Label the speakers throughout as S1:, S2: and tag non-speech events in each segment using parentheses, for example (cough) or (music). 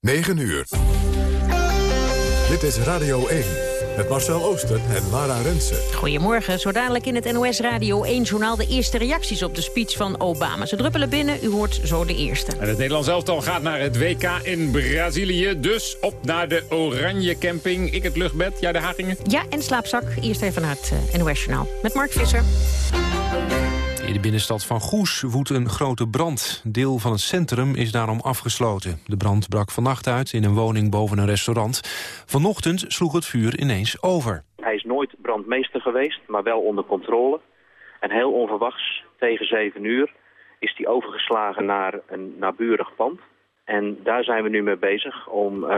S1: 9 uur. Dit is Radio 1 met Marcel Oosten en Lara Rensen.
S2: Goedemorgen, zo dadelijk in het NOS Radio 1-journaal... de eerste reacties op de speech van Obama. Ze druppelen binnen, u hoort zo de eerste.
S3: En het Nederlands elftal gaat naar het WK in Brazilië. Dus op naar de Oranje Camping. Ik het luchtbed, jij de Hagingen?
S2: Ja, en slaapzak. Eerst even naar het uh, NOS-journaal met Mark Visser.
S4: In de binnenstad van Goes woedt een grote brand. Deel van het centrum is daarom afgesloten. De brand brak vannacht uit in een woning boven een restaurant. Vanochtend sloeg het vuur ineens over.
S5: Hij is nooit brandmeester geweest, maar wel onder controle. En heel onverwachts, tegen 7 uur, is hij overgeslagen naar een naburig pand. En daar zijn we nu mee bezig om uh,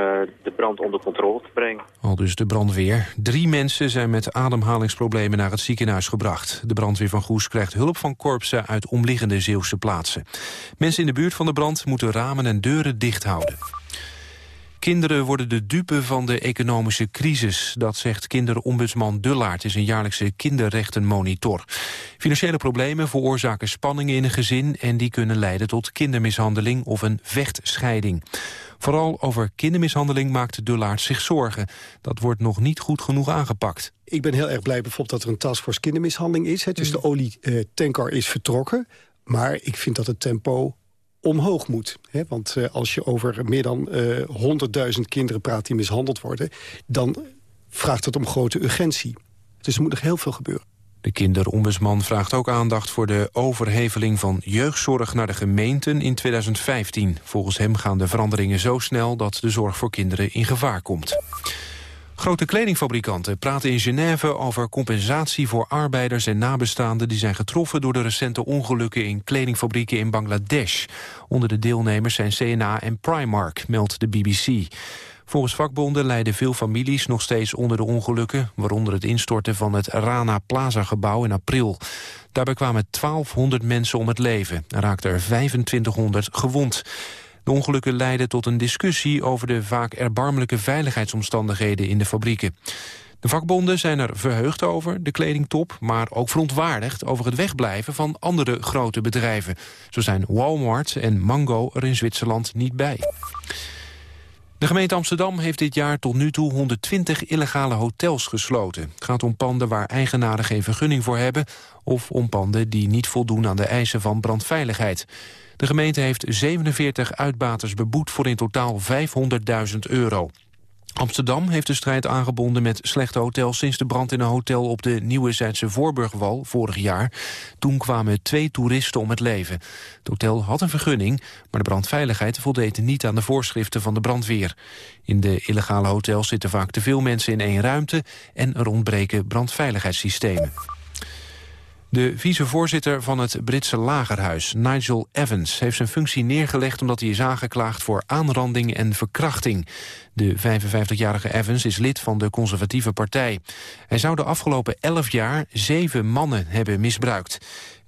S5: de brand onder controle te brengen.
S4: Al dus de brandweer. Drie mensen zijn met ademhalingsproblemen naar het ziekenhuis gebracht. De brandweer van Goes krijgt hulp van korpsen uit omliggende Zeeuwse plaatsen. Mensen in de buurt van de brand moeten ramen en deuren dicht houden. Kinderen worden de dupe van de economische crisis. Dat zegt kinderombudsman Dullaert is een jaarlijkse kinderrechtenmonitor. Financiële problemen veroorzaken spanningen in een gezin... en die kunnen leiden tot kindermishandeling of een vechtscheiding. Vooral over kindermishandeling maakt Dullaert zich zorgen. Dat wordt nog niet goed genoeg aangepakt.
S6: Ik ben heel erg blij bijvoorbeeld dat er een taskforce kindermishandeling is. Dus de olietanker is vertrokken. Maar ik vind dat het tempo omhoog moet. Hè? Want uh, als je over meer dan uh, eh, 100.000 kinderen praat die mishandeld worden... dan vraagt het om grote urgentie. Dus er moet nog heel veel gebeuren.
S4: De kinderombudsman vraagt ook aandacht voor de overheveling van jeugdzorg naar de gemeenten in 2015. Volgens hem gaan de veranderingen zo snel dat de zorg voor kinderen in gevaar komt. Grote kledingfabrikanten praten in Genève over compensatie voor arbeiders en nabestaanden die zijn getroffen door de recente ongelukken in kledingfabrieken in Bangladesh. Onder de deelnemers zijn CNA en Primark, meldt de BBC. Volgens vakbonden lijden veel families nog steeds onder de ongelukken... waaronder het instorten van het Rana Plaza-gebouw in april. Daarbij kwamen 1200 mensen om het leven en raakten er 2500 gewond. De ongelukken leidden tot een discussie over de vaak erbarmelijke veiligheidsomstandigheden in de fabrieken. De vakbonden zijn er verheugd over, de kledingtop... maar ook verontwaardigd over het wegblijven van andere grote bedrijven. Zo zijn Walmart en Mango er in Zwitserland niet bij. De gemeente Amsterdam heeft dit jaar tot nu toe 120 illegale hotels gesloten. Het gaat om panden waar eigenaren geen vergunning voor hebben... of om panden die niet voldoen aan de eisen van brandveiligheid. De gemeente heeft 47 uitbaters beboet voor in totaal 500.000 euro. Amsterdam heeft de strijd aangebonden met slechte hotels... sinds de brand in een hotel op de Nieuwe Zijdse Voorburgwal vorig jaar. Toen kwamen twee toeristen om het leven. Het hotel had een vergunning, maar de brandveiligheid voldeed niet aan de voorschriften van de brandweer. In de illegale hotels zitten vaak te veel mensen in één ruimte... en er ontbreken brandveiligheidssystemen. De vicevoorzitter van het Britse lagerhuis, Nigel Evans... heeft zijn functie neergelegd omdat hij is aangeklaagd voor aanranding en verkrachting. De 55-jarige Evans is lid van de conservatieve partij. Hij zou de afgelopen 11 jaar zeven mannen hebben misbruikt.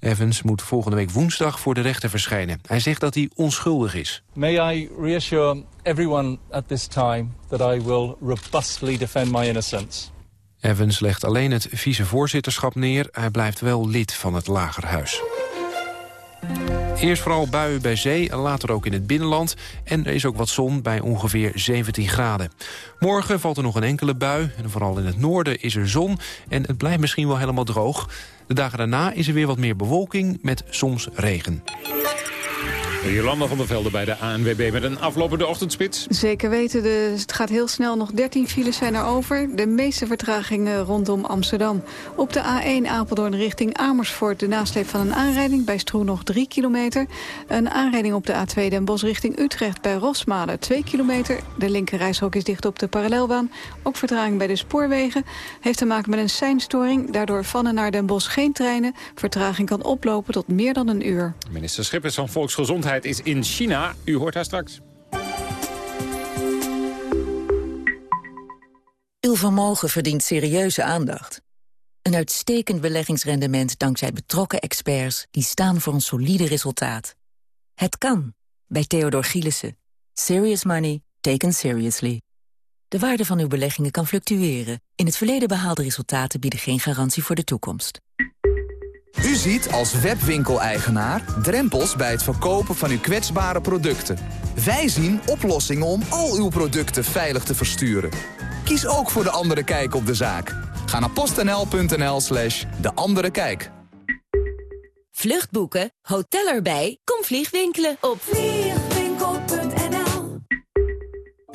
S4: Evans moet volgende week woensdag voor de rechter verschijnen. Hij zegt dat hij onschuldig is.
S7: May I reassure everyone at this time that I will robustly defend my innocence.
S4: Evans legt alleen het vicevoorzitterschap neer. Hij blijft wel lid van het Lagerhuis. Eerst vooral buien bij zee later ook in het binnenland. En er is ook wat zon bij ongeveer 17 graden. Morgen valt er nog een enkele bui. En vooral in het noorden is er zon. En het blijft misschien wel helemaal droog. De dagen daarna is er weer wat meer bewolking met soms regen.
S3: Jolanda van der Velde bij de ANWB met een aflopende ochtendspits.
S8: Zeker weten, de, het gaat heel snel. Nog 13 files zijn er over. De meeste vertragingen rondom Amsterdam. Op de A1 Apeldoorn richting Amersfoort. De nasleep van een aanrijding bij Stroe nog 3 kilometer. Een aanrijding op de A2 Den Bosch richting Utrecht bij Rosmalen 2 kilometer. De linkerrijstrook is dicht op de parallelbaan. Ook vertraging bij de spoorwegen. Heeft te maken met een seinstoring. Daardoor van en naar Den Bosch geen treinen. Vertraging kan oplopen tot meer dan een uur.
S3: Minister Schippers van Volksgezondheid is in China. U hoort haar straks.
S9: Uw vermogen verdient serieuze aandacht. Een uitstekend beleggingsrendement dankzij betrokken experts... die staan voor een solide resultaat. Het kan, bij Theodor Gielissen. Serious money taken seriously. De waarde van uw beleggingen kan fluctueren. In het verleden behaalde resultaten bieden geen garantie voor de toekomst.
S10: U ziet als webwinkeleigenaar drempels bij het verkopen van uw kwetsbare producten. Wij zien oplossingen om al uw producten veilig te versturen. Kies ook voor De Andere Kijk op de zaak. Ga naar postnl.nl slash De Andere Kijk.
S11: Vluchtboeken, hotel erbij, kom vliegwinkelen op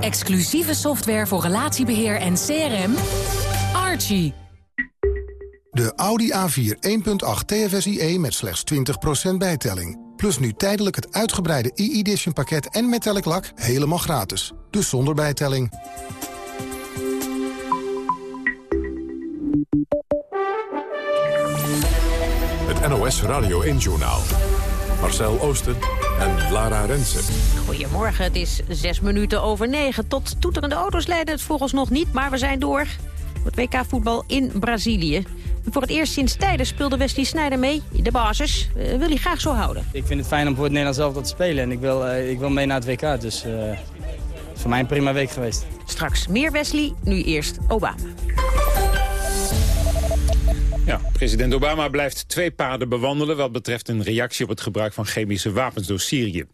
S12: Exclusieve software voor relatiebeheer en CRM. Archie.
S13: De Audi A4 1.8 TFSIe met slechts 20% bijtelling. Plus nu tijdelijk het uitgebreide e-edition pakket en metallic lak helemaal gratis. Dus zonder bijtelling.
S1: Het NOS Radio 1-journaal. Marcel Oosten en Lara Rensen.
S2: Goedemorgen, het is zes minuten over negen. Tot toeterende auto's leiden het volgens nog niet, maar we zijn door. Het WK-voetbal in Brazilië. voor het eerst sinds tijden speelde Wesley Sneijder mee. De basis uh, wil hij graag zo houden.
S14: Ik vind het fijn om voor het Nederlands zelf te spelen. En ik wil, uh, ik wil mee naar het WK, dus uh, voor mij een prima week geweest.
S2: Straks meer Wesley, nu eerst Obama.
S3: Ja, president Obama blijft twee paden bewandelen... wat betreft een reactie op het gebruik van chemische wapens door Syrië.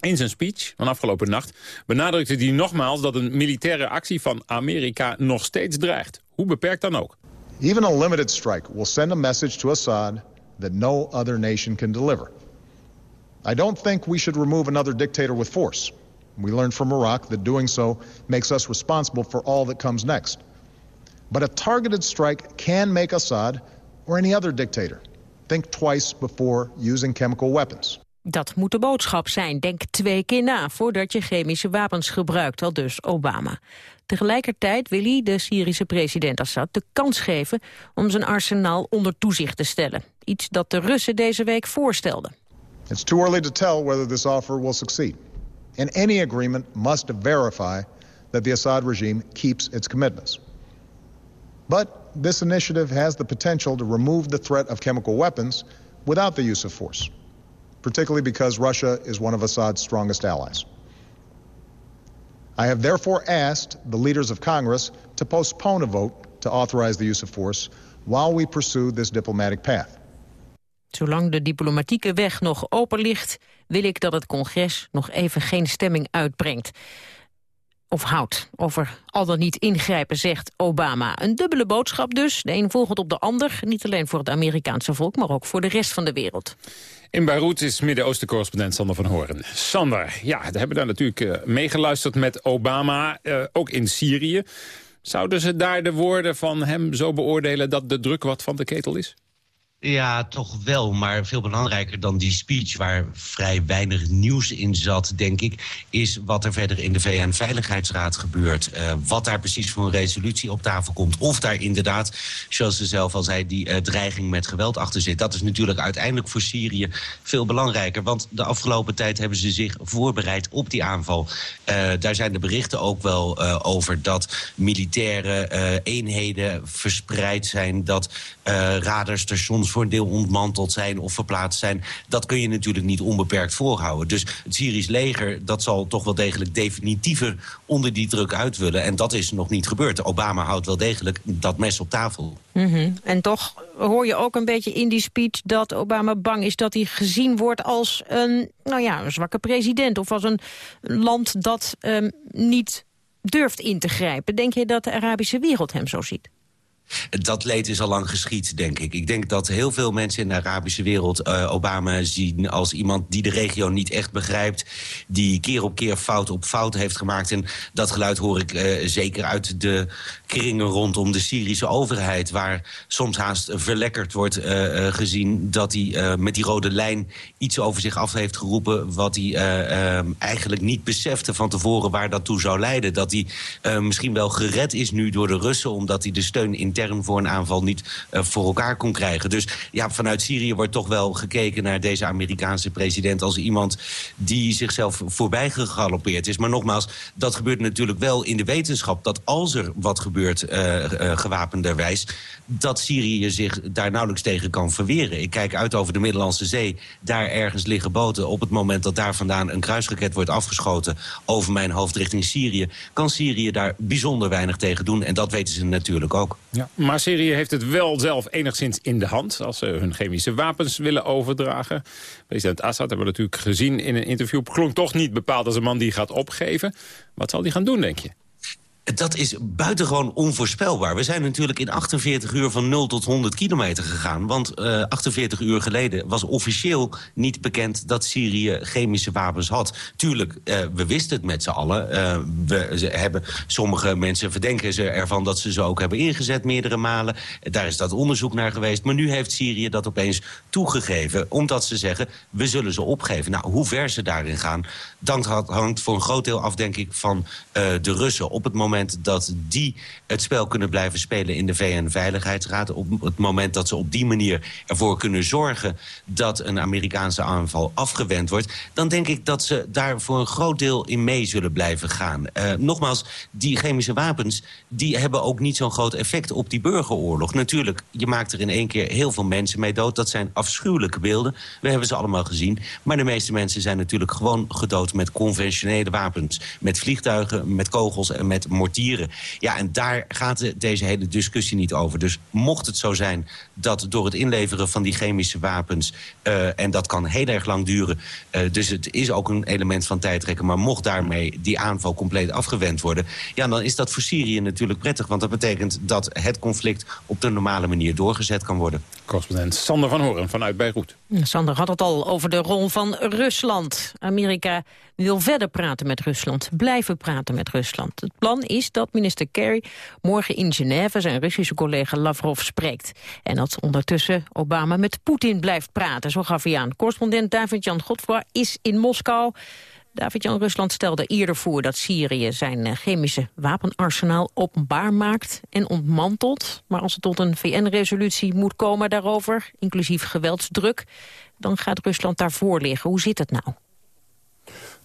S3: In zijn speech van afgelopen nacht benadrukte hij nogmaals... dat een militaire actie van Amerika nog steeds dreigt. Hoe beperkt dan ook.
S15: Even a limited strike will send a message to Assad... that no other nation can deliver. I don't think we should remove another dictator with force. We learned from Iraq that doing so makes us responsible for all that comes next. But a targeted strike can make Assad or any other dictator think twice before using chemical weapons.
S2: Dat moet de boodschap zijn. Denk twee keer na voordat je chemische wapens gebruikt, al dus Obama. Tegelijkertijd wil hij de Syrische president Assad de kans geven om zijn arsenaal onder toezicht te stellen. Iets dat de Russen deze week voorstelden.
S15: It's too early to tell whether this offer will succeed. And any agreement must verify that the Assad regime keeps its commitments. But this initiative has the potential to remove the threat of chemical weapons without the use of force, particularly because Russia is one of Assad's strongest allies. I have therefore asked the leaders of Congress to postpone a vote to authorize the use of force while we pursue this diplomatic path.
S2: Zolang de diplomatieke weg nog open ligt, wil ik dat het congres nog even geen stemming uitbrengt of houdt over al dan niet ingrijpen, zegt Obama. Een dubbele boodschap dus, de een volgt op de ander. Niet alleen voor het Amerikaanse volk, maar ook voor de rest van de wereld.
S3: In Beirut is Midden-Oosten-correspondent Sander van Horen. Sander, ja, we hebben daar natuurlijk uh, meegeluisterd met Obama, uh, ook in Syrië. Zouden ze daar de woorden van hem zo beoordelen dat de druk wat van de ketel is?
S16: Ja, toch wel. Maar veel belangrijker dan die speech... waar vrij weinig nieuws in zat, denk ik... is wat er verder in de VN-veiligheidsraad gebeurt. Uh, wat daar precies voor een resolutie op tafel komt. Of daar inderdaad, zoals ze zelf al zei... die uh, dreiging met geweld achter zit. Dat is natuurlijk uiteindelijk voor Syrië veel belangrijker. Want de afgelopen tijd hebben ze zich voorbereid op die aanval. Uh, daar zijn de berichten ook wel over... dat militaire eenheden verspreid zijn... dat voor een deel ontmanteld zijn of verplaatst zijn. Dat kun je natuurlijk niet onbeperkt voorhouden. Dus het Syrisch leger dat zal toch wel degelijk definitiever onder die druk uit willen. En dat is nog niet gebeurd. Obama houdt wel degelijk dat mes op tafel.
S2: -hmm. En toch hoor je ook een beetje in die speech dat Obama bang is dat hij gezien wordt als een, nou ja, een zwakke president. Of als een land dat um, niet durft in te grijpen. Denk je dat de Arabische wereld hem zo ziet?
S16: Dat leed is al lang geschied, denk ik. Ik denk dat heel veel mensen in de Arabische wereld uh, Obama zien als iemand die de regio niet echt begrijpt. Die keer op keer fout op fout heeft gemaakt. En dat geluid hoor ik uh, zeker uit de kringen rondom de Syrische overheid. Waar soms haast verlekkerd wordt uh, gezien dat hij met die rode lijn iets over zich af heeft geroepen. Wat hij eigenlijk niet besefte van tevoren waar dat toe zou leiden. Dat hij misschien wel gered is nu door de Russen omdat hij de steun in intern voor een aanval niet voor elkaar kon krijgen. Dus ja, vanuit Syrië wordt toch wel gekeken naar deze Amerikaanse president... als iemand die zichzelf voorbij gegalopeerd is. Maar nogmaals, dat gebeurt natuurlijk wel in de wetenschap... dat als er wat gebeurt gewapenderwijs... dat Syrië zich daar nauwelijks tegen kan verweren. Ik kijk uit over de Middellandse Zee. Daar ergens liggen boten. Op het moment dat daar vandaan een kruisraket wordt afgeschoten... over mijn hoofd richting Syrië... kan Syrië daar bijzonder weinig tegen doen. En dat weten ze natuurlijk ook.
S3: Ja, maar Syrië heeft het wel zelf enigszins in de hand... als ze hun chemische wapens willen overdragen. President Assad hebben we natuurlijk gezien in een interview... klonk toch niet bepaald als een man die gaat opgeven. Wat zal hij gaan doen, denk je?
S16: Dat is buitengewoon onvoorspelbaar. We zijn natuurlijk in 48 uur van 0 tot 100 kilometer gegaan. Want uh, eh, 48 uur geleden was officieel niet bekend... dat Syrië chemische wapens had. Tuurlijk, uh, we wisten het met z'n allen. Uh, we hebben, sommige mensen verdenken ze ervan dat ze ze ook hebben ingezet meerdere malen. Daar is dat onderzoek naar geweest. Maar nu heeft Syrië dat opeens toegegeven. Omdat ze zeggen, we zullen ze opgeven. Nou, hoe ver ze daarin gaan, dat hangt voor een groot deel af, denk ik, van de Russen. Op het moment dat die het spel kunnen blijven spelen in de VN-veiligheidsraad... op het moment dat ze op die manier ervoor kunnen zorgen... dat een Amerikaanse aanval afgewend wordt... dan denk ik dat ze daar voor een groot deel in mee zullen blijven gaan. Uh, nogmaals, die chemische wapens die hebben ook niet zo'n groot effect op die burgeroorlog. Natuurlijk, je maakt er in één keer heel veel mensen mee dood. Dat zijn afschuwelijke beelden. We hebben ze allemaal gezien. Maar de meeste mensen zijn natuurlijk gewoon gedood met conventionele wapens. Met vliegtuigen, met kogels en met ja, en daar gaat deze hele discussie niet over. Dus mocht het zo zijn dat door het inleveren van die chemische wapens... Uh, en dat kan heel erg lang duren, uh, dus het is ook een element van tijdrekken... maar mocht daarmee die aanval compleet afgewend worden... ja, dan is dat voor Syrië natuurlijk prettig. Want dat betekent dat het conflict op de normale manier doorgezet kan worden.
S3: Correspondent Sander van Horen vanuit Beirut.
S2: Sander had het al over de rol van Rusland. Amerika wil verder praten met Rusland, blijven praten met Rusland. Het plan is dat minister Kerry morgen in Genève zijn Russische collega Lavrov spreekt. En dat ondertussen Obama met Poetin blijft praten, zo gaf hij aan. Correspondent David-Jan Godfroy is in Moskou. David-Jan Rusland stelde eerder voor dat Syrië zijn eh, chemische wapenarsenaal openbaar maakt en ontmantelt. Maar als het tot een VN-resolutie moet komen daarover, inclusief geweldsdruk, dan gaat Rusland daarvoor liggen. Hoe zit het nou?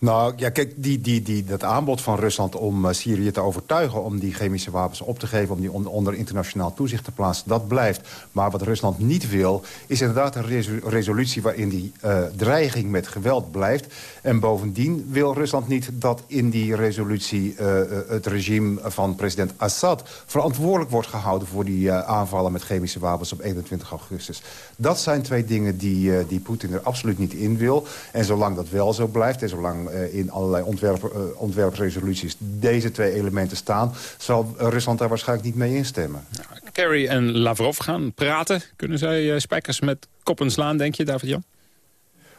S17: Nou, ja, kijk, die, die, die, dat aanbod van Rusland om uh, Syrië te overtuigen... om die chemische wapens op te geven, om die onder internationaal toezicht te plaatsen... dat blijft. Maar wat Rusland niet wil, is inderdaad een resolutie... waarin die uh, dreiging met geweld blijft. En bovendien wil Rusland niet dat in die resolutie... Uh, het regime van president Assad verantwoordelijk wordt gehouden... voor die aanvallen met chemische wapens op 21 augustus. Dat zijn twee dingen die, die Poetin er absoluut niet in wil. En zolang dat wel zo blijft en zolang in allerlei ontwerp, uh, ontwerpresoluties deze twee elementen staan... zal Rusland daar waarschijnlijk niet mee instemmen.
S3: Kerry en Lavrov gaan praten. Kunnen zij uh, spijkers met koppen slaan, denk je, David-Jan?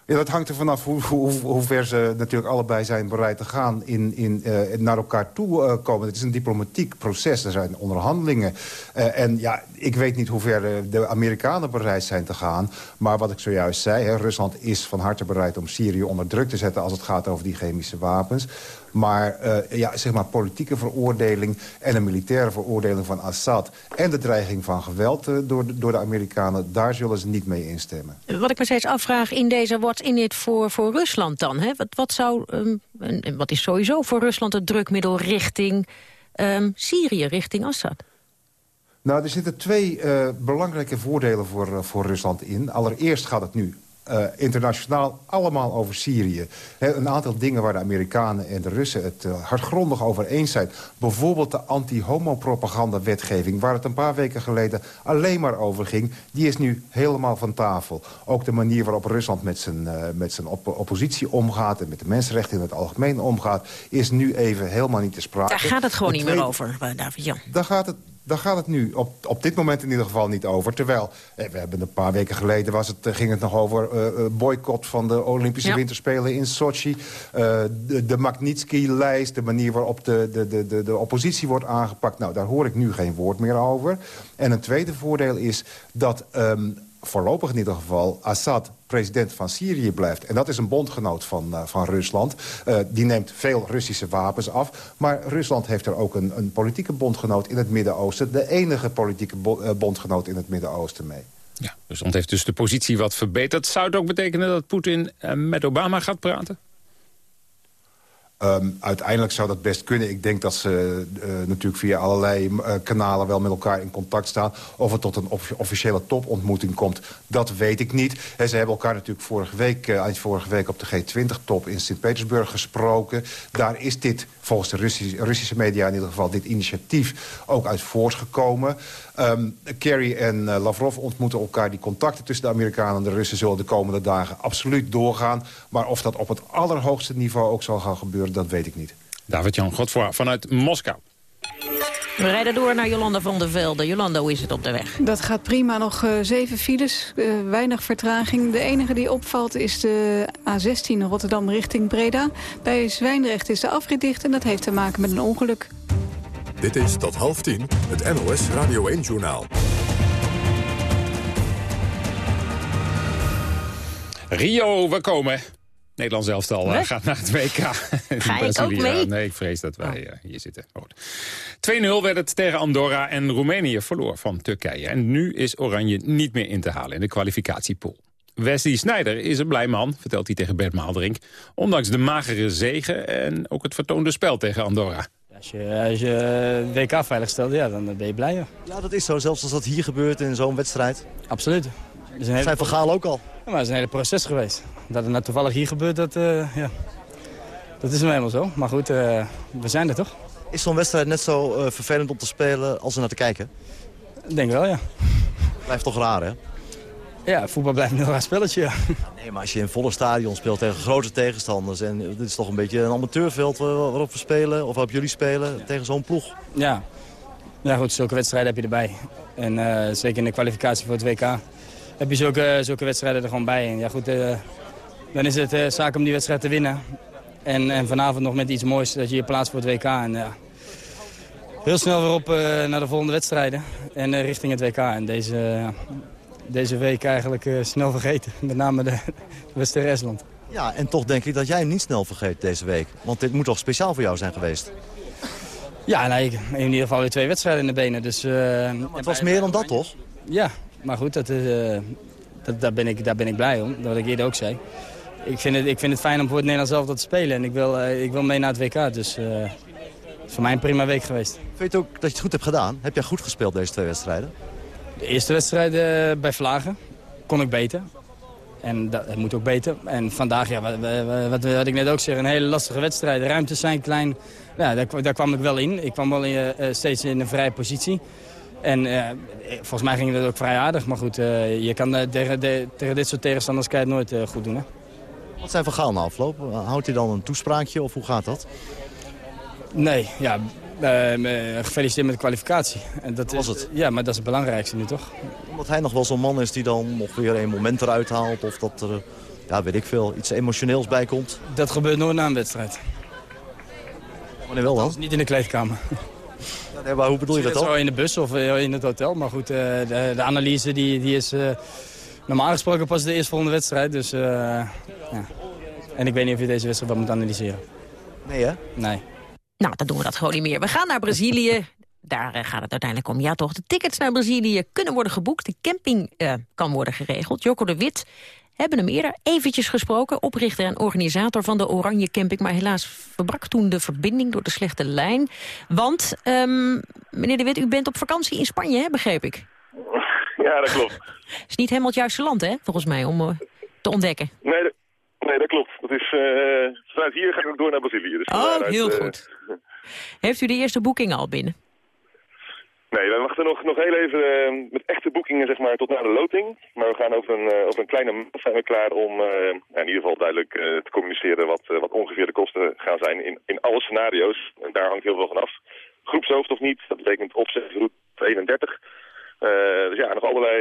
S17: Ja, dat hangt er vanaf hoe, hoe, hoe, ver ze natuurlijk allebei zijn bereid te gaan in, in, uh, naar elkaar toe uh, komen. Het is een diplomatiek proces, er zijn onderhandelingen. Uh, en ja, ik weet niet hoe ver de, Amerikanen bereid zijn te gaan. Maar wat ik zojuist zei, Rusland is van harte bereid om Syrië onder druk te zetten... als het gaat over die chemische wapens. Maar uh, ja, zeg maar politieke veroordeling en een militaire veroordeling van Assad... en de dreiging van geweld uh, door, door de Amerikanen, daar zullen ze niet mee instemmen.
S2: Wat ik me steeds afvraag in deze what's in it voor, voor Rusland dan? Hè? Wat, wat, zou, um, en wat is sowieso voor Rusland het drukmiddel richting um, Syrië, richting Assad?
S17: Nou, er zitten twee uh, belangrijke voordelen voor, uh, voor Rusland in. Allereerst gaat het nu uh, internationaal allemaal over Syrië. He, een aantal dingen waar de Amerikanen en de Russen het uh, hardgrondig over eens zijn. Bijvoorbeeld de anti-homo-propaganda-wetgeving... waar het een paar weken geleden alleen maar over ging... die is nu helemaal van tafel. Ook de manier waarop Rusland met zijn, uh, met zijn op oppositie omgaat... en met de mensenrechten in het algemeen omgaat... is nu even helemaal niet te sprake.
S2: Daar gaat het gewoon niet meer over, David-Jan.
S17: Daar gaat het daar gaat het nu op, op dit moment in ieder geval niet over. Terwijl, eh, we hebben een paar weken geleden was het, eh, ging het nog over uh, boycott van de Olympische Winterspelen in Sochi. Uh, de, de Magnitsky-lijst, de manier waarop de, de, de, de oppositie wordt aangepakt. Nou, daar hoor ik nu geen woord meer over. En een tweede voordeel is dat um, voorlopig in ieder geval Assad president van Syrië blijft. En dat is een bondgenoot van, van Rusland. die neemt veel Russische wapens af. Maar Rusland heeft er ook een, een politieke bondgenoot in het Midden-Oosten. De enige politieke bondgenoot in het Midden-Oosten mee.
S3: Ja, Rusland heeft dus de positie wat verbeterd. Zou het ook betekenen dat Poetin met Obama gaat praten?
S17: Um, uiteindelijk zou dat best kunnen. Ik denk dat ze uh, natuurlijk via allerlei uh, kanalen wel met elkaar in contact staan. Of het tot een officiële topontmoeting komt, dat weet ik niet. Ze hebben elkaar natuurlijk vorige week, uh, eind vorige week op de G20-top in Sint-Petersburg gesproken. Daar is dit, volgens de Russische, Russische, media in ieder geval, dit initiatief ook uit voortgekomen. Um, Kerry en Lavrov ontmoeten elkaar. Die contacten tussen de Amerikanen en de Russen zullen de komende dagen absoluut doorgaan. Maar of dat op het allerhoogste niveau ook zal gaan gebeuren dat weet ik niet.
S3: David-Jan Godvoor vanuit Moskou.
S2: We rijden door naar Jolanda van der Velde. Jolanda, hoe is het op de weg?
S8: Dat gaat prima. Nog uh, zeven files, uh, weinig vertraging. De enige die opvalt is de A16 Rotterdam richting Breda. Bij Zwijndrecht is de afrit dicht en dat heeft te maken met een ongeluk.
S1: Dit is tot half tien het NOS Radio 1-journaal.
S3: Rio, we komen. Nederlands elftal uh, gaat naar het WK.
S2: Ga (laughs) ik ook mee?
S3: Nee, ik vrees dat wij uh, hier zitten. 2-0 werd het tegen Andorra en Roemenië verloor van Turkije. En nu is Oranje niet meer in te halen in de kwalificatiepool. Wesley Sneijder is een blij man, vertelt hij tegen Bert Maalderink. Ondanks de magere zegen en ook het vertoonde spel tegen Andorra.
S14: Als je, als je WK veilig stelt, ja, dan ben je blij. Ja.
S18: ja, dat is zo. Zelfs als dat hier gebeurt in zo'n wedstrijd.
S14: Absoluut.
S18: Dat zijn hele... Van ook al.
S14: Ja, maar het is een hele proces geweest. Dat het nou toevallig hier gebeurt, dat, uh, ja, dat is nou helemaal zo. Maar goed, uh, we zijn er toch.
S18: Is zo'n wedstrijd net zo uh, vervelend om te spelen als er naar te kijken?
S14: Ik denk wel, ja.
S18: Blijft toch raar, hè?
S14: Ja, voetbal blijft een heel raar spelletje, ja.
S18: Nee, maar als je in volle stadion speelt tegen grote tegenstanders... en dit is toch een beetje een amateurveld waarop we spelen... of waarop jullie spelen tegen zo'n ploeg.
S14: Ja. ja, goed, zulke wedstrijden heb je erbij. En uh, zeker in de kwalificatie voor het WK heb je zulke, zulke wedstrijden er gewoon bij. En ja, goed, uh, dan is het uh, zaak om die wedstrijd te winnen. En, en, vanavond nog met iets moois dat je je plaatst voor het WK. En, ja, heel snel weer op uh, naar de volgende wedstrijden en richting het WK. En deze, deze week eigenlijk snel vergeten. (laughs) Met name de, de Estland.
S18: Ja, en toch denk ik dat jij hem niet snel vergeet deze week. Want dit moet toch speciaal voor jou zijn geweest?
S14: Ja, nee, in ieder geval weer twee wedstrijden in de benen. Dus,
S18: het was meer dan dat, toch?
S14: Ja, maar goed, dat, uh, dat, daar, ben ik, daar ben ik blij om. Dat ik eerder ook zei. Ik vind, het, ik vind het fijn om voor het Nederlands zelf te spelen. En ik wil, uh, ik wil mee naar het WK. Dus uh, het is voor mij een prima week geweest.
S18: Vind je ook dat je het goed hebt gedaan? Heb jij goed gespeeld deze twee wedstrijden?
S14: De eerste wedstrijd bij Vlagen kon ik beter. En dat het moet ook beter. En vandaag, ja, wat, wat, wat, ik net ook zeg, een hele lastige wedstrijd. De ruimtes zijn klein. Ja, daar, daar kwam ik wel in. Ik kwam wel in, steeds in een vrije positie. En uh, volgens mij ging het ook vrij aardig. Maar goed, uh, je kan uh, tegen, de, tegen, dit soort tegenstanders kan je het nooit goed doen. Hè?
S18: Wat zijn Van Gaal na afloop? Houdt hij dan een toespraakje of hoe gaat dat?
S14: Nee, ja, gefeliciteerd met de kwalificatie. En dat
S18: was
S14: is,
S18: het?
S14: Ja, maar dat is het belangrijkste nu toch?
S18: Omdat hij nog wel zo'n man is die dan nog weer een moment eruit haalt. Of dat er, ja, weet ik veel, iets emotioneels bij komt.
S14: Dat gebeurt nooit na een wedstrijd.
S18: Wanneer wel dan?
S14: Niet in de kleedkamer.
S18: Ja, maar hoe bedoel je dat dan?
S14: Zo in de bus of eh, in het hotel. Maar goed, eh, de, de analyse die, die is uh, normaal gesproken pas de eerstvolgende wedstrijd. Dus, uh, ja. En ik weet niet of je deze wedstrijd wel moet analyseren.
S18: Nee, hè?
S14: Nee.
S2: Nou, dan doen we dat gewoon niet meer. We gaan naar Brazilië. Daar gaat het uiteindelijk om. Ja, toch, de tickets naar Brazilië kunnen worden geboekt. De camping kan worden geregeld. Jocko de Wit hebben hem eerder eventjes gesproken. Oprichter en organisator van de Oranje Camping. Maar helaas verbrak toen de verbinding door de slechte lijn. Want, um, meneer De Wit, u bent op vakantie in Spanje, hè, begreep ik?
S19: Ja, dat klopt. (laughs)
S2: is niet helemaal het juiste land, hè, volgens mij, om uh, te ontdekken.
S19: Nee, dat, nee, dat klopt. Dat is, uh, vanuit hier ga ik ook door naar Brazilië. Dus
S2: oh, heel goed. (laughs) Heeft u de eerste boeking al binnen?
S19: Nee, we wachten nog, nog heel even uh, met echte boekingen zeg maar, tot na de loting. Maar we gaan over een, uh, over een kleine maand zijn klaar om uh, in ieder geval duidelijk te communiceren wat, wat ongeveer de kosten gaan zijn in, in alle scenario's. En daar hangt heel veel van af. Groepshoofd of niet, dat betekent opzet route 31. dus ja, nog allerlei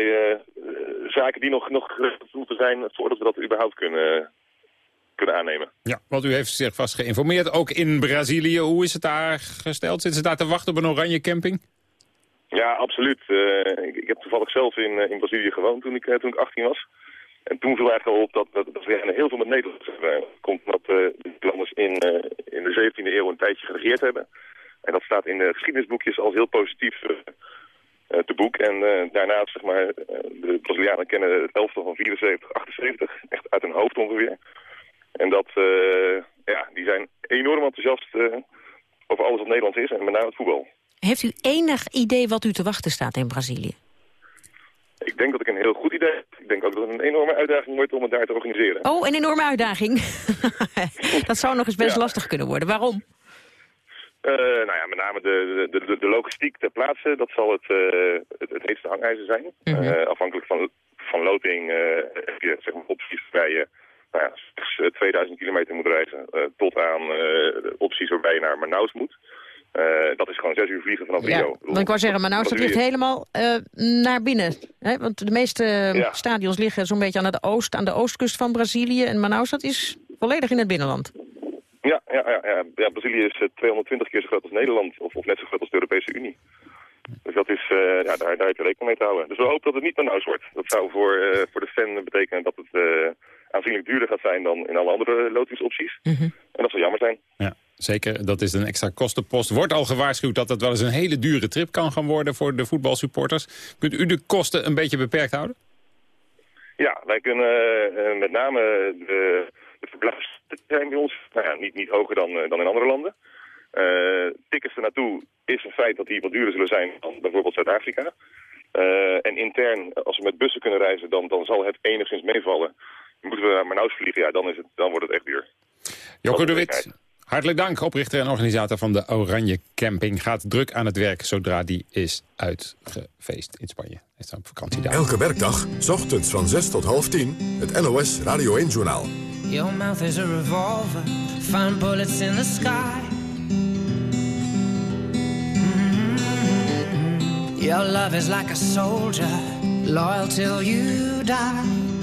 S19: zaken die nog, nog moeten zijn voordat we dat überhaupt kunnen, kunnen aannemen.
S3: Ja, want u heeft zich vast geïnformeerd, ook in Brazilië. Hoe is het daar gesteld? Zitten ze daar te wachten op een oranje camping?
S19: Ja, absoluut. Uh, ik, ik, heb toevallig zelf in, uh, in Brazilië gewoond toen ik, uh, toen ik 18 was. En toen viel eigenlijk al op dat, dat, dat heel veel met Nederlanders komt omdat de Nederlanders in, in de 17e eeuw een tijdje geregeerd hebben. En dat staat in de geschiedenisboekjes als heel positief te boek. En daarnaast, zeg maar, de Brazilianen kennen het elftal van 74, 78, echt uit hun hoofd ongeveer. En dat, ja, die zijn enorm enthousiast over alles wat Nederlands is en met name het voetbal.
S2: Heeft u enig idee wat u te wachten staat in Brazilië?
S19: Ik denk dat ik een heel goed idee heb. Ik denk ook dat het een enorme uitdaging wordt om het daar te organiseren.
S2: Oh, een enorme uitdaging. (laughs) dat zou nog eens best lastig kunnen worden. Waarom?
S19: Uh, nou ja, met name de, de, de, de, logistiek ter plaatse, dat zal het, uh, het, het heetste hangijzer zijn. Mm -hmm. uh, afhankelijk van, van loting heb je zeg maar, opties waarbij je nou ja, 2000 kilometer moet reizen tot aan opties waarbij je naar Manaus moet. Uh, dat is gewoon zes uur vliegen vanaf
S2: ja,
S19: Rio.
S2: Want ik wou zeggen, Manaus dat ligt helemaal uh, naar binnen. Hè? Want de meeste ja. stadions liggen zo'n beetje aan, het oost, aan de oostkust van Brazilië. En Manaus dat is volledig in het binnenland.
S19: Ja, ja, ja, ja. ja Brazilië is 220 keer zo groot als Nederland. Of, of net zo groot als de Europese Unie. Dus dat is, uh, ja, daar, daar heb je rekening mee te houden. Dus we hopen dat het niet Manaus wordt. Dat zou voor, voor de fan betekenen dat het aanzienlijk duurder gaat zijn dan in alle andere lotingsopties. Mm -hmm. En dat zal jammer zijn.
S3: Ja. Zeker, dat is een extra kostenpost. Wordt al gewaarschuwd dat het wel eens een hele dure trip kan gaan worden voor de voetbalsupporters. Kunt u de kosten een beetje beperkt houden?
S19: Ja, wij kunnen uh, met name de, de zijn bij ons nou ja, niet, niet hoger dan, uh, dan in andere landen. Uh, tickets ernaartoe is een feit dat die wat duurder zullen zijn dan bijvoorbeeld Zuid-Afrika. en intern, als we met bussen kunnen reizen, dan, dan zal het enigszins meevallen. Moeten we naar Manaus vliegen, ja, dan, is het, dan wordt het echt duur.
S3: Joko de Wit, Hartelijk dank, oprichter en organisator van de Oranje Camping. Gaat druk aan het werk zodra die is uitgefeest in Spanje. Hij is op vakantie daar.
S1: Elke werkdag, s ochtends van 6 tot half 10, het NOS Radio 1-journaal.
S20: Your mouth is a revolver, find bullets in the sky. Mm -hmm. Your love is like a soldier, loyal till you die.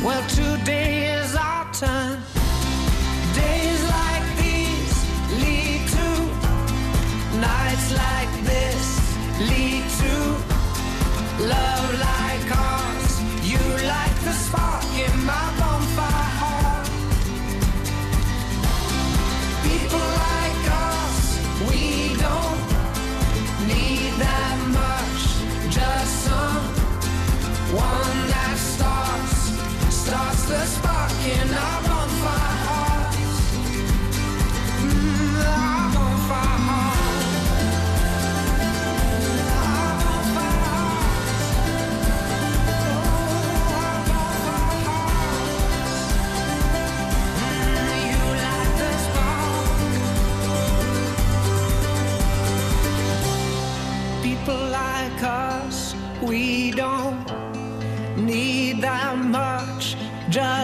S20: Well, today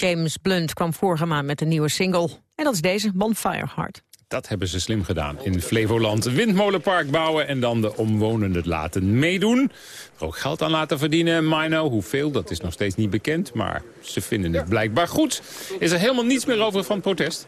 S2: James Blunt kwam vorige maand met een nieuwe single. En dat is deze, Bonfire Heart.
S3: Dat hebben ze slim gedaan. In Flevoland windmolenpark bouwen en dan de omwonenden laten meedoen. Er ook geld aan laten verdienen. Mino, hoeveel, dat is nog steeds niet bekend. Maar ze vinden het blijkbaar goed. Is er helemaal niets meer over van protest?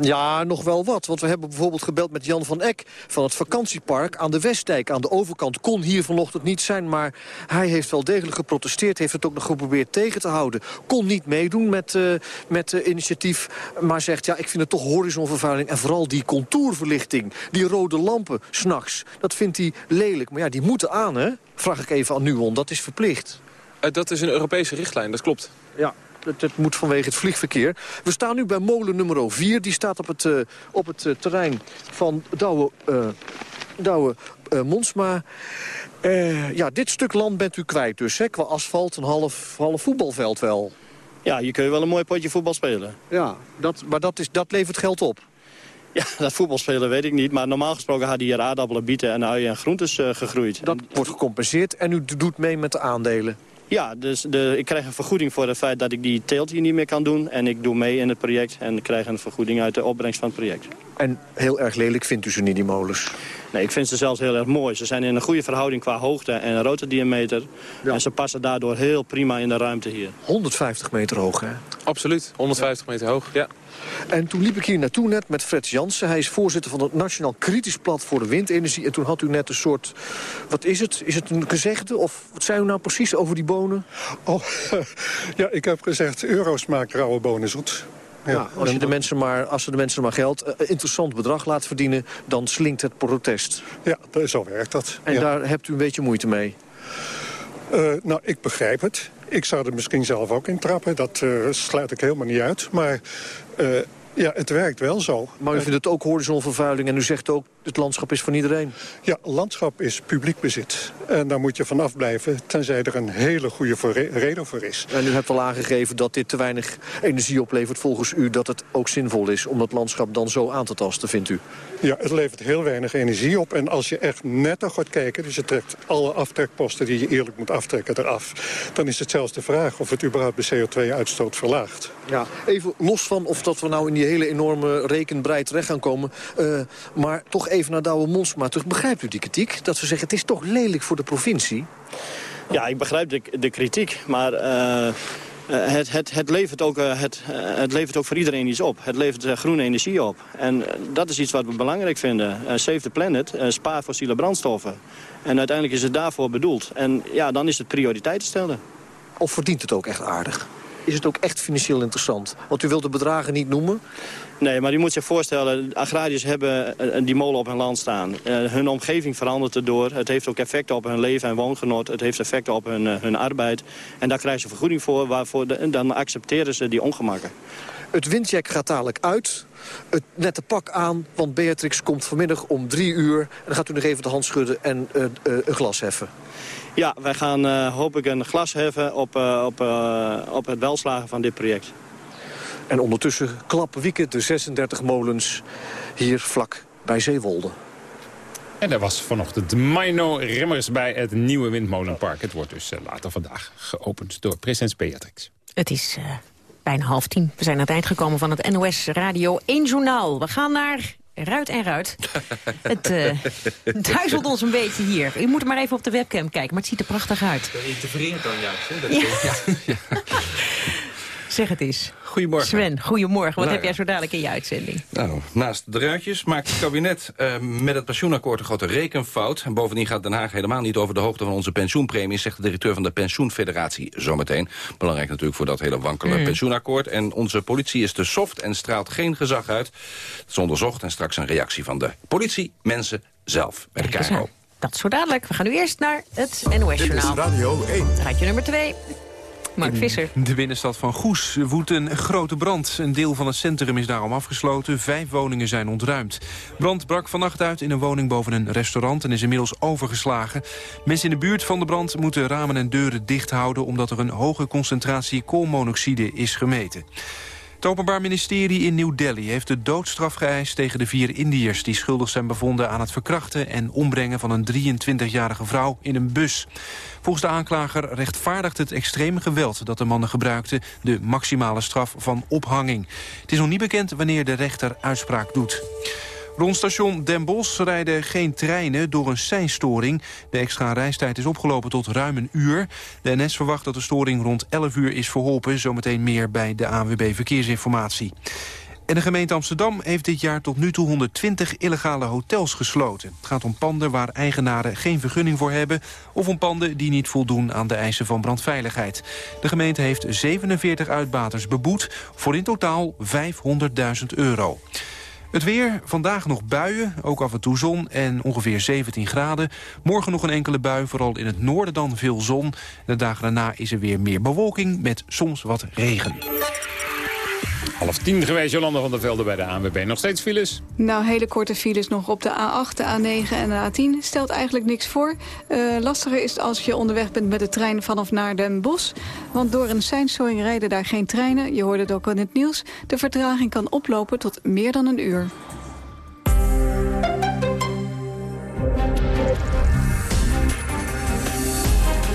S21: Ja, nog wel wat. Want we hebben bijvoorbeeld gebeld met Jan van Eck... van het vakantiepark aan de Westdijk. Aan de overkant kon hier vanochtend niet zijn... maar hij heeft wel degelijk geprotesteerd. Heeft het ook nog geprobeerd tegen te houden. Kon niet meedoen met, uh, met uh, initiatief. Maar zegt, ja, ik vind het toch horizonvervuiling... en vooral die contourverlichting, die rode lampen s'nachts. Dat vindt hij lelijk. Maar ja, die moeten aan, hè? Vraag ik even aan Nuon. Dat is verplicht.
S22: Uh, dat is een Europese richtlijn, dat klopt.
S21: Ja, het, het, moet vanwege het vliegverkeer. We staan nu bij molen nummer 4. Die staat op het, uh, op het uh, terrein van Douwe, uh, Douwe Monsma. ja, dit stuk land bent u kwijt dus, hè? Qua asfalt, een half, half voetbalveld wel.
S23: Ja, hier kun je wel een mooi potje voetbal spelen.
S21: Ja, dat, maar dat, is, dat levert geld op. (laughs)
S23: Ja, dat voetbalspelen weet ik niet. Maar normaal gesproken hadden hier aardappelen, bieten en uien en groentes gegroeid.
S21: Dat wordt gecompenseerd en u doet mee met de aandelen.
S23: Ja, dus de, ik krijg een vergoeding voor het feit dat ik die teelt hier niet meer kan doen. En ik doe mee in het project en krijg een vergoeding uit de opbrengst van het project.
S21: En heel erg lelijk vindt u ze niet, die molens?
S23: Nee, ik vind ze zelfs heel erg mooi. Ze zijn in een goede verhouding qua hoogte en rotordiameter. Ja. En ze passen daardoor heel prima in de ruimte hier.
S21: 150 meter hoog, hè?
S22: Absoluut, 150 meter hoog, ja.
S21: En toen liep ik hier naartoe net met Fred Jansen. Hij is voorzitter van het Nationaal Kritisch Plat voor de Windenergie. En toen had u net een soort... Wat is het? Is het een gezegde? Of wat zei u nou precies over die bonen?
S24: Oh, (laughs) ja, ik heb gezegd, euro's maken rauwe bonen zoet.
S21: Ja, ja, als, je de mensen maar, als ze de mensen maar geld, uh, interessant bedrag laat verdienen... dan slinkt het protest.
S24: Ja, zo werkt dat.
S21: En
S24: ja.
S21: daar hebt u een beetje moeite mee?
S24: Uh, nou, ik begrijp het. Ik zou er misschien zelf ook in trappen. Dat uh, sluit ik helemaal niet uit. Maar uh, ja, het werkt wel zo.
S21: Maar u vindt het ook horizonvervuiling en u zegt ook... het landschap is van iedereen.
S24: Ja, landschap is publiek bezit. En daar moet je vanaf blijven, tenzij er een hele goede voor reden voor is.
S21: En u hebt al aangegeven dat dit te weinig energie oplevert volgens u... dat het ook zinvol is om dat landschap dan zo aan te tasten, vindt u?
S24: Ja, het levert heel weinig energie op. En als je echt netto gaat kijken, dus je trekt alle aftrekposten... die je eerlijk moet aftrekken eraf... dan is het zelfs de vraag of het überhaupt de CO2-uitstoot verlaagt.
S21: Ja, even los van of dat we nou in die hele enorme rekenbrei terecht gaan komen... Uh, maar toch even naar Douwe Monsma terug. Begrijpt u die kritiek? Dat ze zeggen, het is toch lelijk voor de provincie?
S23: Ja, ik begrijp de, de kritiek, maar... Uh... Uh, het, het, het, levert ook, uh, het, uh, het levert ook voor iedereen iets op. Het levert groene energie op. En dat is iets wat we belangrijk vinden. save the planet, spaar fossiele brandstoffen. En uiteindelijk is het daarvoor bedoeld. En ja, dan is het prioriteiten stellen.
S21: Of verdient het ook echt aardig? Is het ook echt financieel interessant? Want u wilt de bedragen niet noemen.
S23: Nee, maar u moet zich voorstellen, agrariërs hebben die molen op hun land staan. Uh, hun omgeving verandert erdoor. Het heeft ook effecten op hun leven en woongenot. Het heeft effecten op hun, hun arbeid. En daar krijgen ze vergoeding voor, waarvoor dan accepteren ze die ongemakken.
S21: Het windjack gaat dadelijk uit. Het nette pak aan, want Beatrix komt vanmiddag om drie uur. En dan gaat u nog even de hand schudden en uh, een glas heffen.
S23: Ja, wij gaan uh, hoop ik een glas heffen op, uh, op, uh, op het welslagen van dit project.
S21: En ondertussen klappen wieken de 36 molens hier vlak bij Zeewolde.
S3: En er was vanochtend Mino Remmers bij het nieuwe windmolenpark. Het wordt dus later vandaag geopend door president Beatrix.
S2: Het is bijna half tien. We zijn aan het eind gekomen van het NOS Radio 1 Journaal. We gaan naar Ruit en Ruit. (laughs) het uh, duizelt ons een beetje hier. U moet maar even op de webcam kijken, maar het ziet er prachtig uit.
S25: Dat interfereert dan juist. Hè? Dat
S2: ja. ja. (laughs) Zeg het eens.
S26: Goedemorgen.
S2: Sven, goedemorgen. Wat nou, heb jij zo dadelijk in je uitzending?
S26: Nou, naast de ruitjes maakt het kabinet uh, met het pensioenakkoord een grote rekenfout. En bovendien gaat Den Haag helemaal niet over de hoogte van onze pensioenpremies... zegt de directeur van de Pensioenfederatie zometeen. Belangrijk natuurlijk voor dat hele wankele mm. pensioenakkoord. En onze politie is te soft en straalt geen gezag uit. Het is onderzocht en straks een reactie van de politie, mensen zelf bij de KRO.
S2: Dat is zo dadelijk. We gaan nu eerst naar het NOS-journaal.
S1: Dit is Radio 1.
S2: Raadje nummer 2. Mark Visser.
S4: In de binnenstad van Goes woedt een grote brand. Een deel van het centrum is daarom afgesloten. Vijf woningen zijn ontruimd. Brand brak vannacht uit in een woning boven een restaurant... en is inmiddels overgeslagen. Mensen in de buurt van de brand moeten ramen en deuren dicht houden... omdat er een hoge concentratie koolmonoxide is gemeten. Het Openbaar Ministerie in New Delhi heeft de doodstraf geëist tegen de vier Indiërs... die schuldig zijn bevonden aan het verkrachten en ombrengen van een 23-jarige vrouw in een bus. Volgens de aanklager rechtvaardigt het extreme geweld dat de mannen gebruikten... de maximale straf van ophanging. Het is nog niet bekend wanneer de rechter uitspraak doet. Rond station Den Bosch rijden geen treinen door een seinstoring. De extra reistijd is opgelopen tot ruim een uur. De NS verwacht dat de storing rond 11 uur is verholpen. Zometeen meer bij de ANWB Verkeersinformatie. En de gemeente Amsterdam heeft dit jaar tot nu toe 120 illegale hotels gesloten. Het gaat om panden waar eigenaren geen vergunning voor hebben... of om panden die niet voldoen aan de eisen van brandveiligheid. De gemeente heeft 47 uitbaters beboet voor in totaal 500.000 euro. Het weer, vandaag nog buien, ook af en toe zon en ongeveer 17 graden. Morgen nog een enkele bui, vooral in het noorden dan veel zon. De dagen daarna is er weer meer bewolking met soms wat regen.
S3: Half tien geweest, Jolanda van der Velde bij de ANWB. Nog steeds files?
S8: Nou, hele korte files nog op de A8, de A9 en de A10. Stelt eigenlijk niks voor. Uh, lastiger is als je onderweg bent met de trein vanaf naar Den Bosch. Want door een seinstoring rijden daar geen treinen. Je hoorde het ook in het nieuws. De vertraging kan oplopen tot meer dan een uur.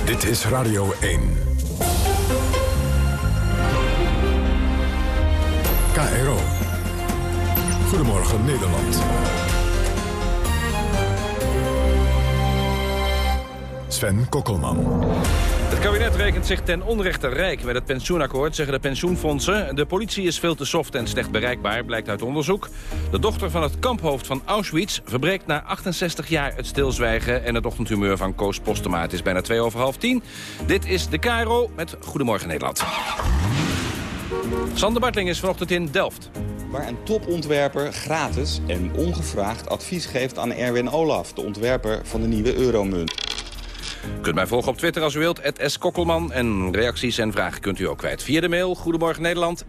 S1: Dit is Radio 1. KRO. Goedemorgen Nederland. Sven Kokkelman.
S26: Het kabinet rekent zich ten onrechte rijk met het pensioenakkoord, zeggen de pensioenfondsen. De politie is veel te soft en slecht bereikbaar, blijkt uit onderzoek. De dochter van het kamphoofd van Auschwitz verbreekt na 68 jaar het stilzwijgen... en het ochtendhumeur van Koos Postema. Is bijna twee over half tien. Dit is de KRO met Goedemorgen Nederland. Sander Bartling is vanochtend in Delft.
S27: Waar een topontwerper gratis en ongevraagd advies geeft aan Erwin Olaf... de ontwerper van de nieuwe euromunt.
S26: U kunt mij volgen op Twitter als u wilt, S. Kokkelman. En reacties en vragen kunt u ook kwijt via de mail... Goedemorgen Nederland,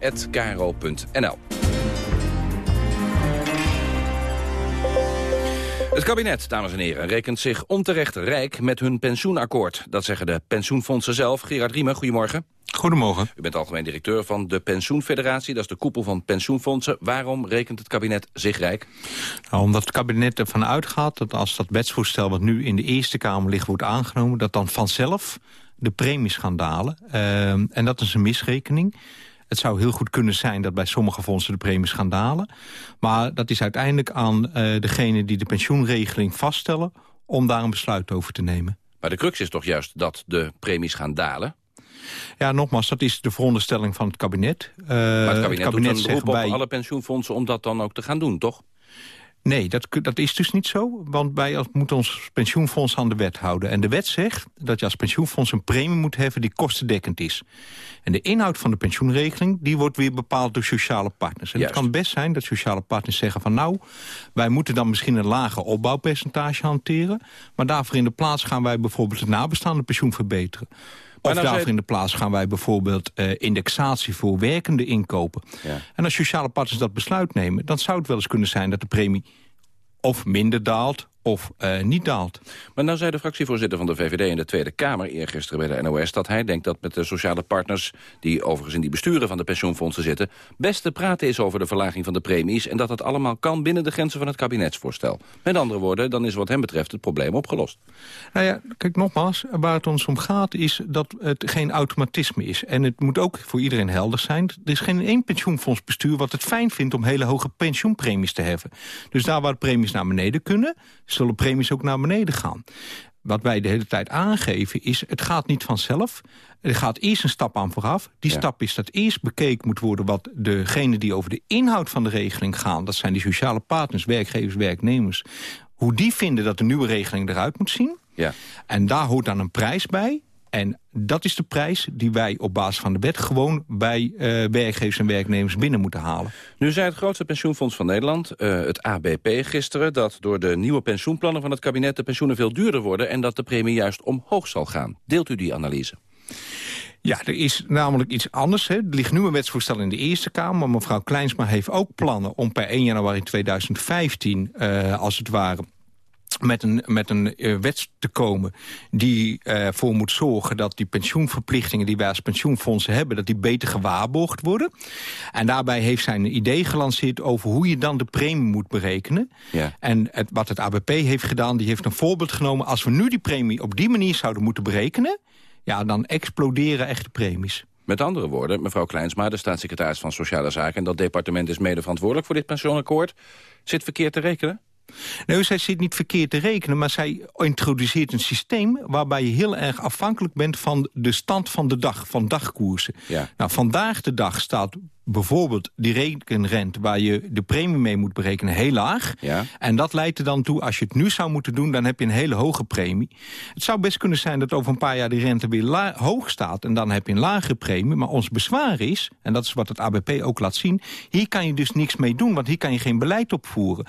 S26: Het kabinet, dames en heren, rekent zich onterecht rijk met hun pensioenakkoord. Dat zeggen de pensioenfondsen zelf. Gerard Riemen, goedemorgen.
S28: Goedemorgen.
S26: U bent algemeen directeur van de Pensioenfederatie. Dat is de koepel van pensioenfondsen. Waarom rekent het kabinet zich rijk?
S28: Nou, omdat het kabinet ervan uitgaat dat als dat wetsvoorstel... wat nu in de Eerste Kamer ligt wordt aangenomen... dat dan vanzelf de premies gaan dalen. Uh, en dat is een misrekening. Het zou heel goed kunnen zijn dat bij sommige fondsen de premies gaan dalen. Maar dat is uiteindelijk aan uh, degene die de pensioenregeling vaststellen... om daar een besluit over te nemen.
S26: Maar de crux is toch juist dat de premies gaan dalen?
S28: Ja, nogmaals, dat is de veronderstelling van het kabinet.
S26: Uh, maar het kabinet, het kabinet doet een beroep op alle pensioenfondsen om dat dan ook te gaan doen, toch?
S28: Nee, dat, dat is dus niet zo, want wij moeten ons pensioenfonds aan de wet houden. En de wet zegt dat je als pensioenfonds een premie moet hebben die kostendekkend is. En de inhoud van de pensioenregeling die wordt weer bepaald door sociale partners. En het kan best zijn dat sociale partners zeggen van nou, wij moeten dan misschien een lager opbouwpercentage hanteren. Maar daarvoor in de plaats gaan wij bijvoorbeeld het nabestaande pensioen verbeteren. Of daarvoor in de plaats gaan wij bijvoorbeeld uh, indexatie voor werkende inkopen. Ja. En als sociale partners dat besluit nemen... dan zou het wel eens kunnen zijn dat de premie of minder daalt of uh, niet daalt.
S26: Maar nou zei de fractievoorzitter van de VVD in de Tweede Kamer... eergisteren bij de NOS dat hij denkt dat met de sociale partners... die overigens in die besturen van de pensioenfondsen zitten... best te praten is over de verlaging van de premies... en dat het allemaal kan binnen de grenzen van het kabinetsvoorstel. Met andere woorden, dan is wat hem betreft het probleem opgelost.
S28: Nou ja, kijk nogmaals, waar het ons om gaat... is dat het geen automatisme is. En het moet ook voor iedereen helder zijn. Er is geen één pensioenfondsbestuur wat het fijn vindt... om hele hoge pensioenpremies te heffen. Dus daar waar de premies naar beneden kunnen zullen premies ook naar beneden gaan. Wat wij de hele tijd aangeven is, het gaat niet vanzelf. Er gaat eerst een stap aan vooraf. Die stap is dat eerst bekeken moet worden wat degenen die over de inhoud van de regeling gaan... dat zijn die sociale partners, werkgevers, werknemers... hoe die vinden dat de nieuwe regeling eruit moet zien. Ja. En daar hoort dan een prijs bij. En dat is de prijs die wij op basis van de wet... gewoon bij uh, werkgevers en werknemers binnen moeten halen.
S26: Nu zei het grootste pensioenfonds van Nederland, uh, het ABP gisteren... dat door de nieuwe pensioenplannen van het kabinet... de pensioenen veel duurder worden... en dat de premie juist omhoog zal gaan. Deelt u die analyse?
S28: Ja, er is namelijk iets anders. Hè. Er ligt nu een wetsvoorstel in de Eerste Kamer... maar mevrouw Kleinsma heeft ook plannen om per 1 januari 2015... Uh, als het ware met een, met een uh, wet te komen die ervoor uh, moet zorgen... dat die pensioenverplichtingen die wij als pensioenfondsen hebben... dat die beter gewaarborgd worden. En daarbij heeft zij een idee gelanceerd over hoe je dan de premie moet berekenen.
S26: Ja.
S28: En het, wat het ABP heeft gedaan, die heeft een voorbeeld genomen... als we nu die premie op die manier zouden moeten berekenen... ja, dan exploderen echt de premies.
S26: Met andere woorden, mevrouw Kleinsma, de staatssecretaris van Sociale Zaken... en dat departement is mede verantwoordelijk voor dit pensioenakkoord... zit verkeerd te rekenen?
S28: Nee, zij zit niet verkeerd te rekenen, maar zij introduceert een systeem... waarbij je heel erg afhankelijk bent van de stand van de dag, van dagkoersen.
S26: Ja.
S28: Nou, vandaag de dag staat bijvoorbeeld die rekenrente... waar je de premie mee moet berekenen, heel laag.
S26: Ja.
S28: En dat leidt er dan toe, als je het nu zou moeten doen... dan heb je een hele hoge premie. Het zou best kunnen zijn dat over een paar jaar die rente weer hoog staat... en dan heb je een lagere premie. Maar ons bezwaar is, en dat is wat het ABP ook laat zien... hier kan je dus niks mee doen, want hier kan je geen beleid opvoeren.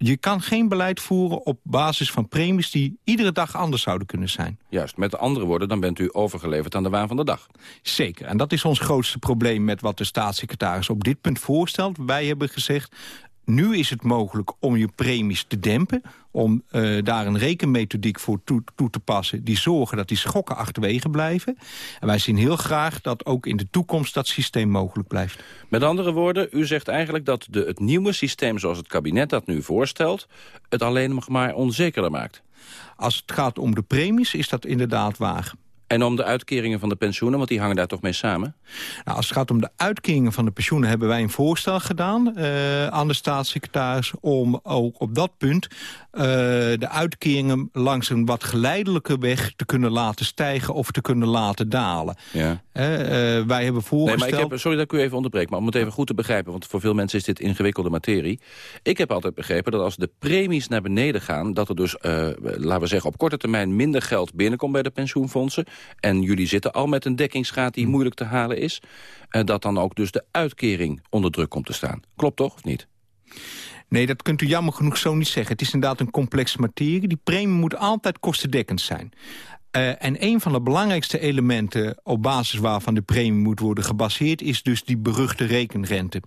S28: Je kan geen beleid voeren op basis van premies... die iedere dag anders zouden kunnen zijn.
S26: Juist, met andere woorden, dan bent u overgeleverd aan de waan van de dag.
S28: Zeker, en dat is ons grootste probleem... met wat de staatssecretaris op dit punt voorstelt. Wij hebben gezegd, nu is het mogelijk om je premies te dempen... om uh, daar een rekenmethodiek voor toe, toe, te passen... die zorgen dat die schokken achterwege blijven. En wij zien heel graag dat ook in de toekomst dat systeem mogelijk blijft.
S26: Met andere woorden, u zegt eigenlijk dat de, het nieuwe systeem... zoals het kabinet dat nu voorstelt... het alleen nog maar onzekerder maakt.
S28: Als het gaat om de premies is dat inderdaad waar.
S26: En om de uitkeringen van de pensioenen, want die hangen daar toch mee samen?
S28: Nou, als het gaat om de uitkeringen van de pensioenen... hebben wij een voorstel gedaan uh, aan de staatssecretaris... om ook op dat punt uh, de uitkeringen langs een wat geleidelijke weg... te kunnen laten stijgen of te kunnen laten dalen.
S26: Ja.
S28: Uh, wij hebben voorgesteld...
S26: Nee, maar ik heb, sorry dat ik u even onderbreek, maar om het even goed te begrijpen... want voor veel mensen is dit ingewikkelde materie. Ik heb altijd begrepen dat als de premies naar beneden gaan... dat er dus, laten we zeggen, op korte termijn minder geld binnenkomt bij de pensioenfondsen en jullie zitten al met een dekkingsgraad die moeilijk te halen is... Uh, dat dan ook dus de uitkering onder druk komt te staan. Klopt toch, of niet?
S28: Nee, dat kunt u jammer genoeg zo niet zeggen. Het is inderdaad een complexe materie. Die premie moet altijd kostendekkend zijn. Uh, en een van de belangrijkste elementen op basis waarvan de premie moet worden gebaseerd... is dus die beruchte rekenrente.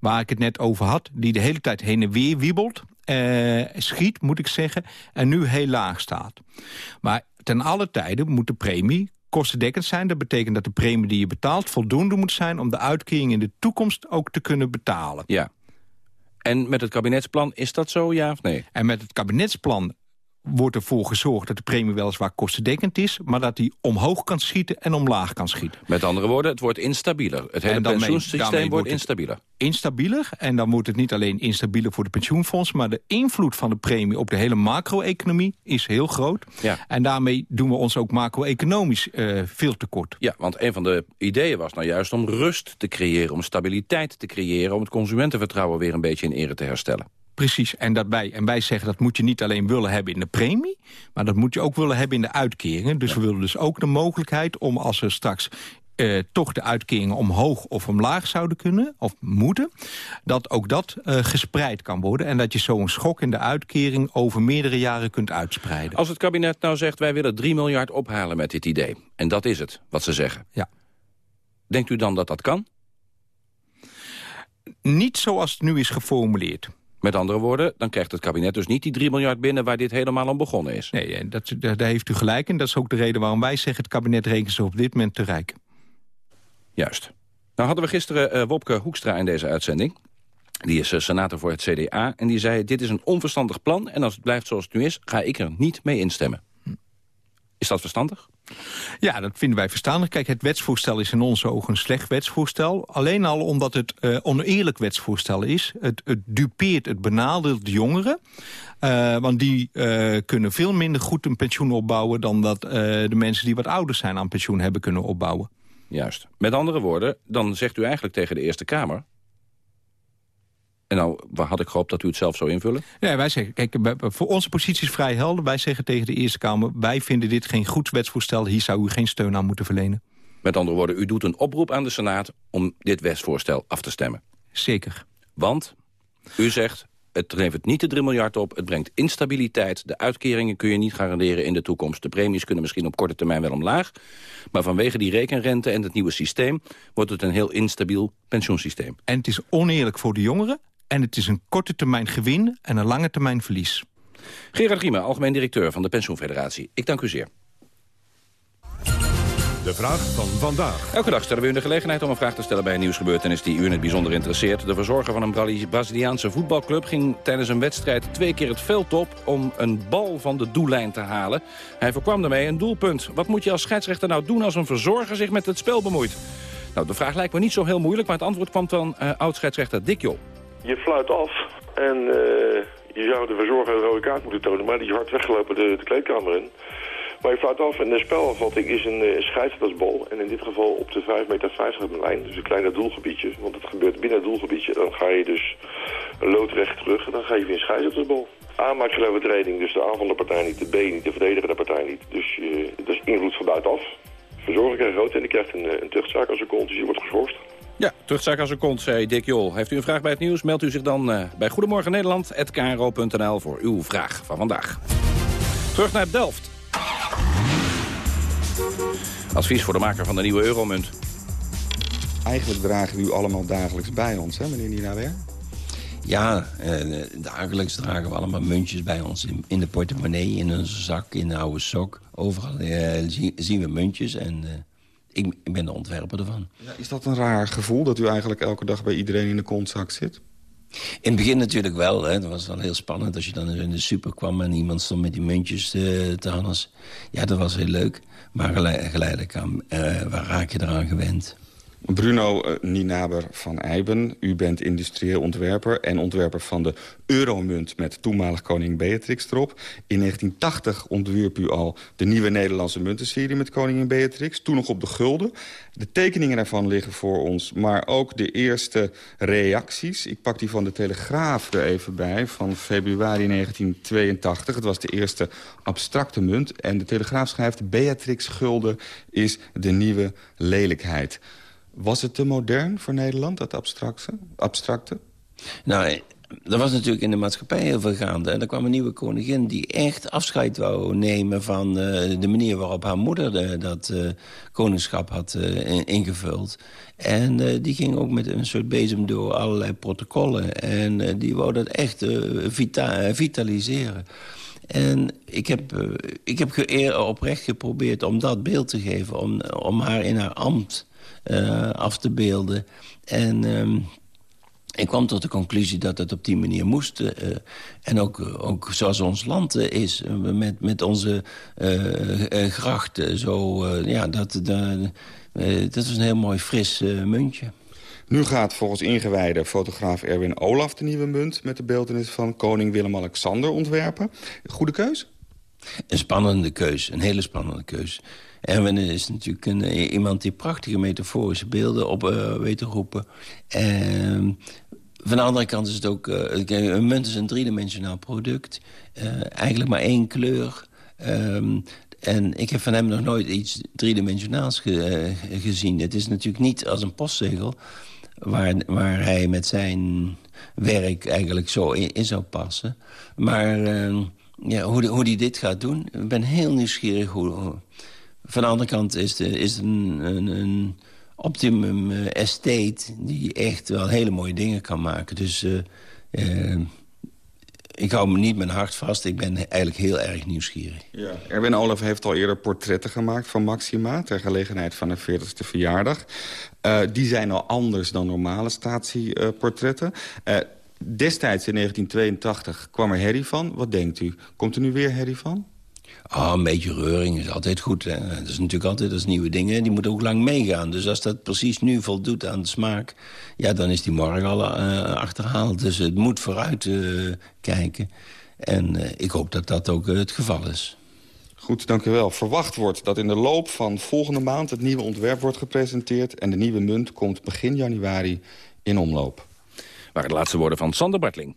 S28: Waar ik het net over had, die de hele tijd heen en weer wiebelt. Uh, schiet, moet ik zeggen, en nu heel laag staat. Maar ten alle tijde moet de premie kostendekkend zijn. Dat betekent dat de premie die je betaalt voldoende moet zijn... om de uitkering in de toekomst ook te kunnen betalen.
S26: Ja. En met het kabinetsplan is dat zo, ja of nee?
S28: En met het kabinetsplan wordt ervoor gezorgd dat de premie weliswaar kostendekkend is... maar dat die omhoog kan schieten en omlaag kan schieten.
S26: Met andere woorden, het wordt instabieler. Het hele pensioensysteem wordt instabieler.
S28: Instabieler, en dan wordt het niet alleen instabieler voor de pensioenfonds... maar de invloed van de premie op de hele macro-economie is heel groot.
S26: Ja.
S28: En daarmee doen we ons ook macro-economisch uh, veel tekort.
S26: Ja, want een van de ideeën was nou juist om rust te creëren... om stabiliteit te creëren, om het consumentenvertrouwen weer een beetje in ere te herstellen.
S28: Precies, en, dat wij, en wij zeggen dat moet je niet alleen willen hebben in de premie... maar dat moet je ook willen hebben in de uitkeringen. Dus ja. we willen dus ook de mogelijkheid om als er straks... Uh, toch de uitkeringen omhoog of omlaag zouden kunnen, of moeten... dat ook dat uh, gespreid kan worden... en dat je zo'n schok in de uitkering over meerdere jaren kunt uitspreiden.
S26: Als het kabinet nou zegt, wij willen 3 miljard ophalen met dit idee... en dat is het, wat ze zeggen.
S28: Ja.
S26: Denkt u dan dat dat kan?
S28: Niet zoals het nu is geformuleerd.
S26: Met andere woorden, dan krijgt het kabinet dus niet die 3 miljard binnen... waar dit helemaal om begonnen is.
S28: Nee, dat, daar heeft u gelijk. En dat is ook de reden waarom wij zeggen... het kabinet rekent ze op dit moment te rijk.
S26: Juist. Nou hadden we gisteren uh, Wopke Hoekstra in deze uitzending. Die is uh, senator voor het CDA. En die zei, dit is een onverstandig plan... en als het blijft zoals het nu is, ga ik er niet mee instemmen. Is dat verstandig?
S28: Ja, dat vinden wij verstandig. Kijk, het wetsvoorstel is in onze ogen een slecht wetsvoorstel. Alleen al omdat het uh, oneerlijk wetsvoorstel is. Het, het dupeert, het benadeelt de jongeren. Uh, want die uh, kunnen veel minder goed een pensioen opbouwen... dan dat de mensen die wat ouder zijn aan pensioen hebben kunnen opbouwen.
S26: Juist. Met andere woorden, dan zegt u eigenlijk tegen de Eerste Kamer... En nou had ik gehoopt dat u het zelf zou invullen.
S28: Nee, wij zeggen, kijk, voor onze positie is vrij helder. Wij zeggen tegen de Eerste Kamer, wij vinden dit geen goed wetsvoorstel. Hier zou u geen steun aan moeten verlenen.
S26: Met andere woorden, u doet een oproep aan de Senaat om dit wetsvoorstel af te stemmen.
S28: Zeker.
S26: Want, u zegt, het levert niet de 3 miljard op, het brengt instabiliteit. De uitkeringen kun je niet garanderen in de toekomst. De premies kunnen misschien op korte termijn wel omlaag. Maar vanwege die rekenrente en het nieuwe systeem... wordt het een heel instabiel pensioensysteem.
S28: En het is oneerlijk voor de jongeren... en het is een korte termijn gewin en een lange termijn verlies.
S26: Gerard Riemen, algemeen directeur van de Pensioenfederatie. Ik dank u zeer.
S1: De vraag van vandaag.
S26: Elke dag stellen we u de gelegenheid om een vraag te stellen bij een nieuwsgebeurtenis die u in het bijzonder interesseert. De verzorger van een Brazili- Braziliaanse voetbalclub ging tijdens een wedstrijd twee keer het veld op om een bal van de doellijn te halen. Hij voorkwam daarmee een doelpunt. Wat moet je als scheidsrechter nou doen als een verzorger zich met het spel bemoeit? Nou, de vraag lijkt me niet zo heel moeilijk, maar het antwoord kwam van uh, oud-scheidsrechter Dick Jol.
S29: Je fluit af en uh, je zou de verzorger een rode kaart moeten tonen, maar die is hard weggelopen de, de kleedkamer in. Maar je fluit af en de spelafvatting is een uh. En in dit geval op de 5 meter 50 lijn, dus een kleine doelgebiedje. Want het gebeurt binnen het doelgebiedje. Dan ga je dus loodrecht terug en dan geef je een scheidsrechtersbal. A maakt geen overtreding, dus de aanvallende partij niet, de B niet, de verdedigende partij niet. Dus uh, dat is invloed van buitenaf. Verzorger krijgt rood en die krijgt een, een tuchtzaak als een kont, dus je wordt geschorst.
S26: Ja, terugzaak als een kont, zei Dick Jol. Heeft u een vraag bij het nieuws, meldt u zich dan uh, bij Goedemorgen Nederland, voor uw vraag van vandaag. Terug naar Delft. Advies voor de maker van de nieuwe euromunt.
S30: Eigenlijk dragen we u allemaal dagelijks bij ons, hè, meneer Ninawer?
S31: Ja, eh, dagelijks dragen we allemaal muntjes bij ons. In, in, de portemonnee, in onze zak, in de oude sok. Overal eh, zien, zien, we muntjes en eh, ik, ik, ben de ontwerper ervan.
S30: Ja, is dat een raar gevoel dat u eigenlijk elke dag bij iedereen in de kontzak zit?
S31: In het begin natuurlijk wel. Hè. Dat was wel heel spannend als je dan in de super kwam... en iemand stond met die muntjes te, te hannes. Ja, dat was heel leuk. Maar geleidelijk aan, uh, waar raak je eraan gewend?
S30: Bruno uh, Ninaber van Eiben, u bent industrieel ontwerper... en ontwerper van de euromunt met toenmalig koningin Beatrix erop. In 1980 ontwierp u al de nieuwe Nederlandse muntenserie met koningin Beatrix. Toen nog op de gulden. De tekeningen daarvan liggen voor ons, maar ook de eerste reacties. Ik pak die van de Telegraaf er even bij, van februari 1982. Het was de eerste abstracte munt. En de Telegraaf schrijft... Beatrix Gulden is de nieuwe lelijkheid. Was het te modern voor Nederland, dat abstracte? abstracte?
S31: Nou, er was natuurlijk in de maatschappij heel veel gaande. En er kwam een nieuwe koningin die echt afscheid wou nemen... van uh, de manier waarop haar moeder de, dat uh, koningschap had ingevuld. En die ging ook met een soort bezem door allerlei protocollen. En die wou dat echt vita vitaliseren. En ik heb, ik heb oprecht geprobeerd om dat beeld te geven... om, om haar in haar ambt af te beelden. En... Um, ik kwam tot de conclusie dat het op die manier moest. Uh, en ook, ook zoals ons land uh, is, met, met onze uh, grachten. Zo, ja, dat, dat is een heel mooi fris muntje.
S30: Nu gaat volgens ingewijde fotograaf Erwin Olaf de nieuwe munt... met de beeldenis van koning Willem-Alexander ontwerpen. Goede keus?
S31: Een spannende keus, een hele spannende keus. Erwin is natuurlijk een, iemand die prachtige metaforische beelden op uh, weet te roepen. En van de andere kant is het ook... Uh, een munt is een driedimensionaal product. Eigenlijk maar één kleur. Um, en ik heb van hem nog nooit iets driedimensionaals ge, gezien. Het is natuurlijk niet als een postzegel... Waar, waar hij met zijn werk eigenlijk zo in, in zou passen. Maar ehm, ja, hoe, hoe hij dit gaat doen, ik ben heel nieuwsgierig. Hoe, van de andere kant is, het is een, een, een Optimum uh, Estate... die echt wel hele mooie dingen kan maken. Dus uh, uh, ik hou me niet mijn hart vast. Ik ben eigenlijk heel erg nieuwsgierig.
S30: Ja. Erwin Olaf heeft al eerder portretten gemaakt van Maxima... ter gelegenheid van de 40ste verjaardag. die zijn al anders dan normale statieportretten. destijds in 1982 kwam er herrie van. Wat denkt u? Komt er nu weer herrie van?
S31: Ah, een beetje reuring is altijd goed. Hè. Dat is natuurlijk altijd als nieuwe dingen. Die moeten ook lang meegaan. Dus als dat precies nu voldoet aan de smaak... ja, dan is die morgen al uh, achterhaald. Dus het moet vooruit uh, kijken. En uh, ik hoop dat dat ook het geval is.
S30: Goed, dank u wel. Verwacht wordt dat in de loop van volgende maand... het nieuwe ontwerp wordt gepresenteerd... en de nieuwe munt komt begin januari in omloop.
S26: Waren de laatste woorden van Sander Bartling.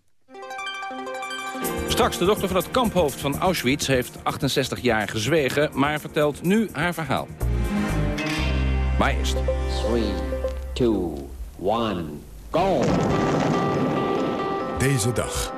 S26: Straks, de dochter van het kamphoofd van Auschwitz heeft 68 jaar gezwegen... maar vertelt nu haar verhaal. Maar eerst. 3, 2, 1,
S1: go! Deze dag,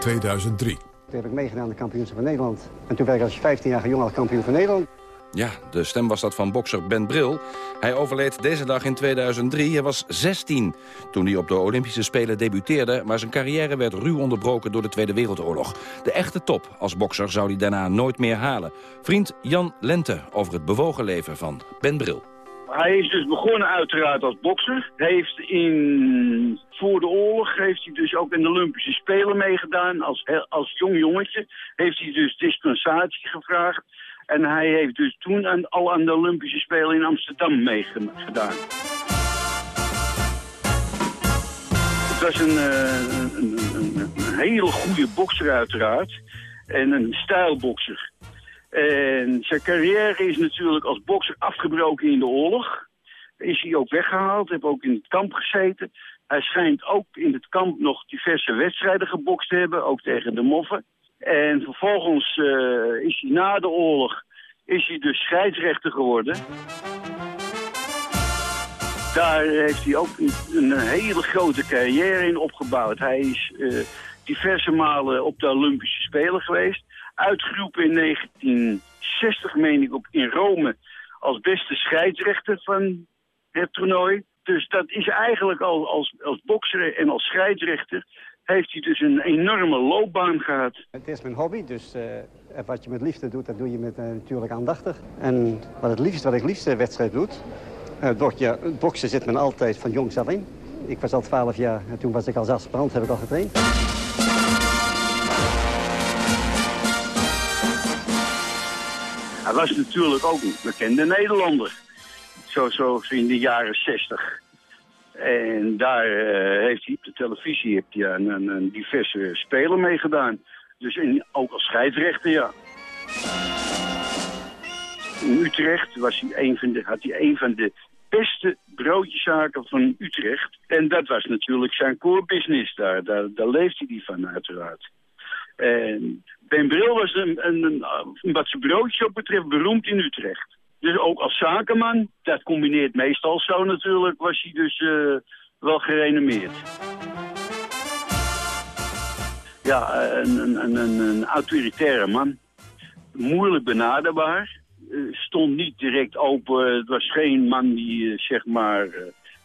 S1: 2003.
S32: Toen heb ik meegedaan aan de kampioenschap van Nederland. En toen werd ik als 15-jarige jongen al kampioen van Nederland.
S26: Ja, de stem was dat van bokser Ben Bril. Hij overleed deze dag in 2003. Hij was 16 toen hij op de Olympische Spelen debuteerde... maar zijn carrière werd ruw onderbroken door de Tweede Wereldoorlog. De echte top als bokser zou hij daarna nooit meer halen. Vriend Jan Lente over het bewogen leven van Ben Bril.
S32: Hij is dus begonnen uiteraard als bokser. Heeft in, voor de oorlog heeft hij dus ook in de Olympische Spelen meegedaan. Als, als jong jongetje heeft hij dus dispensatie gevraagd. En hij heeft dus toen aan, al aan de Olympische Spelen in Amsterdam meegedaan. Het was een, uh, een, een, hele goede bokser uiteraard. En een stijlbokser. En zijn carrière is natuurlijk als bokser afgebroken in de oorlog. Is hij ook weggehaald, heeft ook in het kamp gezeten. Hij schijnt ook in het kamp nog diverse wedstrijden gebokst te hebben, ook tegen de moffen. En vervolgens uh, is hij na de oorlog is hij dus scheidsrechter geworden. Daar heeft hij ook een, hele grote carrière in opgebouwd. Hij is uh, diverse malen op de Olympische Spelen geweest. Uitgeroepen in 1960, meen ik, op, in Rome als beste scheidsrechter van het toernooi. Dus dat is eigenlijk al als, als bokser en als scheidsrechter heeft hij dus een enorme loopbaan gehad.
S33: Het is mijn hobby, dus uh, wat je met liefde doet, dat doe je met, uh, natuurlijk aandachtig. En wat, het liefst, wat ik liefste wedstrijd doe, uh, boksen zit men altijd van jongs af in. Ik was al 12 jaar en toen was ik als aspirant, heb ik al getraind.
S32: Hij was natuurlijk ook een bekende Nederlander. Zo, zo in de jaren 60. En daar uh, heeft hij op de televisie heeft hij een, een, diverse speler mee gedaan. Dus in, ook als scheidsrechter, ja. In Utrecht was hij een van de, had hij een van de beste broodjeszaken van Utrecht. En dat was natuurlijk zijn core business daar. Daar, daar leefde hij van uiteraard. En Ben Bril was een, een, wat zijn broodjes ook betreft beroemd in Utrecht. Dus ook als zakenman, dat combineert meestal zo natuurlijk, was hij dus uh, wel gerenommeerd. Ja, een, een, een, een autoritaire man. Moeilijk benaderbaar. Uh, stond niet direct open. Het was geen man die, uh, zeg maar,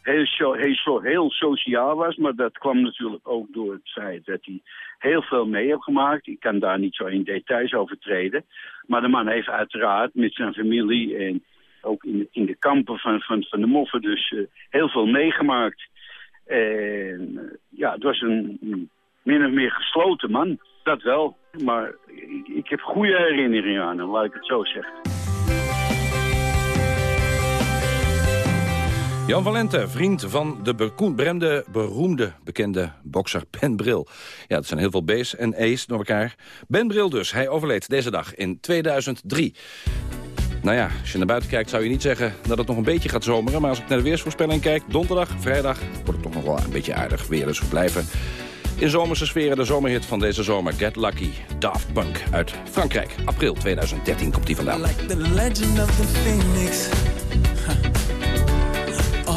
S32: heel, heel, heel sociaal was. Maar dat kwam natuurlijk ook door het feit dat hij heel veel mee heeft gemaakt. Ik kan daar niet zo in details over treden. Maar de man heeft uiteraard met zijn familie en ook in, in de kampen van, van, van de moffen dus uh, heel veel meegemaakt. En uh, ja, het was een, een min of meer gesloten man. Dat wel. Maar ik, ik heb goede herinneringen aan hem, laat ik het zo zeggen.
S26: Jan Valente, vriend van de beroemde, beroemde bekende bokser Ben Bril. Ja, het zijn heel veel B's en E's door elkaar. Ben Bril dus, hij overleed deze dag in 2003. Nou ja, als je naar buiten kijkt zou je niet zeggen dat het nog een beetje gaat zomeren. Maar als ik naar de weersvoorspelling kijk, donderdag, vrijdag... wordt het toch nog wel een beetje aardig weer. Dus we blijven in zomerse sferen de zomerhit van deze zomer. Get Lucky, Daft Punk uit Frankrijk. April 2013 komt die vandaan. Like the legend of the phoenix.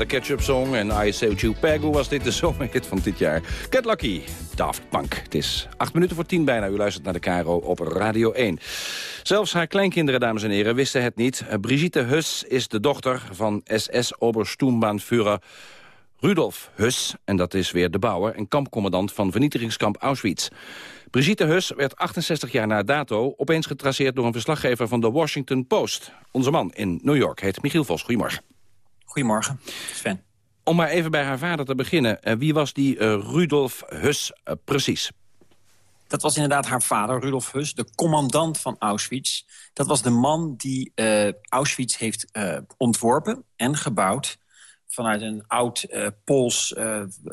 S26: De Ketchup Song en I Say Pegu was dit de (laughs) zomerhit van dit jaar. Get Lucky, Daft Punk. Het is acht minuten voor tien bijna. U luistert naar de Caro op Radio 1. Zelfs haar kleinkinderen, dames en heren, wisten het niet. Brigitte Hus is de dochter van SS-Obersturmbannführer Rudolf Hus. En dat is weer de bouwer en kampcommandant van vernietigingskamp Auschwitz. Brigitte Hus werd 68 jaar na dato opeens getraceerd door een verslaggever van de Washington Post. Onze man in New York heet Michiel Vos. Goedemorgen.
S34: Goedemorgen, Sven.
S26: Om maar even bij haar vader te beginnen. eh, wie was die eh, Rudolf Hus eh, precies?
S34: Dat was inderdaad haar vader, Rudolf Hus, de commandant van Auschwitz. Dat was de man die Auschwitz heeft ontworpen en gebouwd... vanuit een oud eh, Pools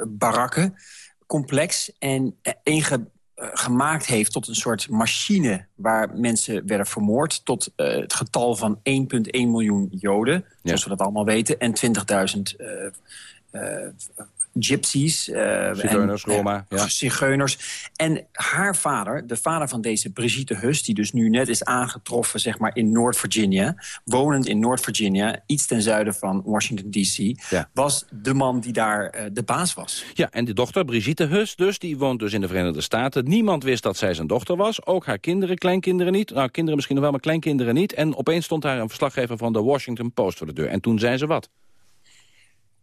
S34: barakkencomplex... en inge- gemaakt heeft tot een soort machine... waar mensen werden vermoord tot eh, het getal van 1,1 miljoen Joden... zoals we dat allemaal weten, en 20.000 eh, eh, gypsies. eh,
S26: Zigeuners,
S34: en, eh,
S26: Roma, ja.
S34: zigeuners. En haar vader, de vader van deze Brigitte Hus... die dus nu net is aangetroffen zeg maar, in Noord-Virginia... wonend in Noord-Virginia, iets ten zuiden van Washington D.C...
S26: Ja.
S34: was de man die daar eh, de baas was.
S26: Ja, en die dochter, Brigitte Hus dus, die woont dus in de Verenigde Staten. Niemand wist dat zij zijn dochter was. Ook haar kinderen, kleinkinderen niet. Nou, kinderen misschien nog wel, maar kleinkinderen niet. En opeens stond daar een verslaggever van de Washington Post voor de deur. En toen zei ze wat?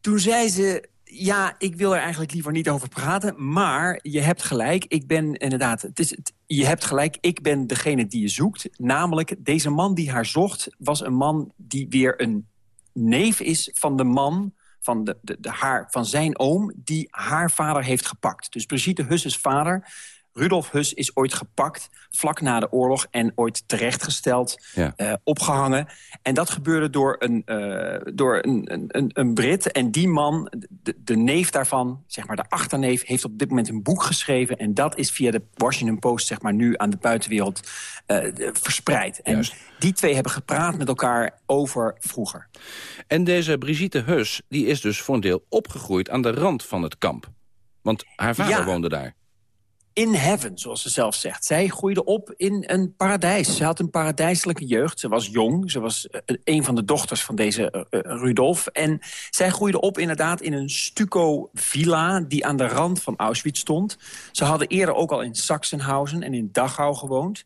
S34: Toen zei ze, ja, ik wil er eigenlijk liever niet over praten... maar je hebt gelijk, ik ben inderdaad... Het is, je hebt gelijk, ik ben degene die je zoekt. Namelijk, deze man die haar zocht... was een man die weer een neef is van de man... Van, de, de, de haar, van zijn oom, die haar vader heeft gepakt. Dus Brigitte Husses vader, Rudolf Hus, is ooit gepakt... vlak na de oorlog en ooit terechtgesteld
S26: Ja.
S34: eh, opgehangen. En dat gebeurde door een, eh, door een, een, een, Brit. En die man, de, de neef daarvan, zeg maar de achterneef... heeft op dit moment een boek geschreven. En dat is via de Washington Post zeg maar, nu aan de buitenwereld eh, verspreid. En die twee hebben gepraat met elkaar over vroeger.
S26: En deze Brigitte Hus, die is dus voor een deel opgegroeid aan de rand van het kamp. Want haar vader
S34: Ja.
S26: woonde daar.
S34: In heaven, zoals ze zelf zegt. Zij groeide op in een paradijs. Ze had een paradijselijke jeugd. Ze was jong. Ze was eh, een van de dochters van deze eh, eh, Rudolf. En zij groeide op inderdaad in een stucco-villa... die aan de rand van Auschwitz stond. Ze hadden eerder ook al in Sachsenhausen en in Dachau gewoond.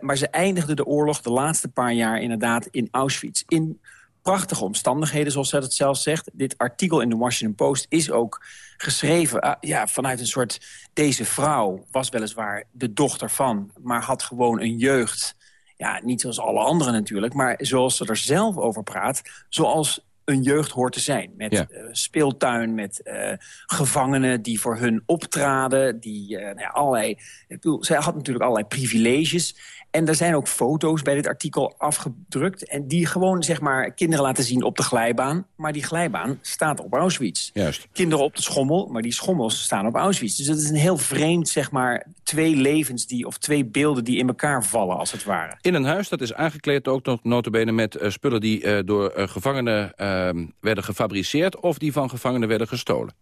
S34: Maar ze eindigde de oorlog de laatste paar jaar inderdaad in Auschwitz. In prachtige omstandigheden, zoals zij dat zelf zegt. Dit artikel in de Washington Post is ook geschreven ah, ja, vanuit een soort... deze vrouw was weliswaar de dochter van... maar had gewoon een jeugd... ja, niet zoals alle anderen natuurlijk... maar zoals ze er zelf over praat... zoals een jeugd hoort te zijn. Met
S26: Ja.
S34: eh, speeltuin, met eh, gevangenen die voor hun optraden. Die, eh, nou ja, allerlei, ik bedoel, zij had natuurlijk allerlei privileges. En er zijn ook foto's bij dit artikel afgedrukt... en die gewoon zeg maar, kinderen laten zien op de glijbaan. Maar die glijbaan staat op Auschwitz.
S26: Juist.
S34: Kinderen op de schommel, maar die schommels staan op Auschwitz. Dus dat is een heel vreemd, zeg maar, twee levens die, of twee beelden die in elkaar vallen, als het ware.
S26: In een huis dat is aangekleed ook nog notabene met eh, spullen die eh, door eh, gevangenen eh, werden gefabriceerd... of die van gevangenen werden gestolen.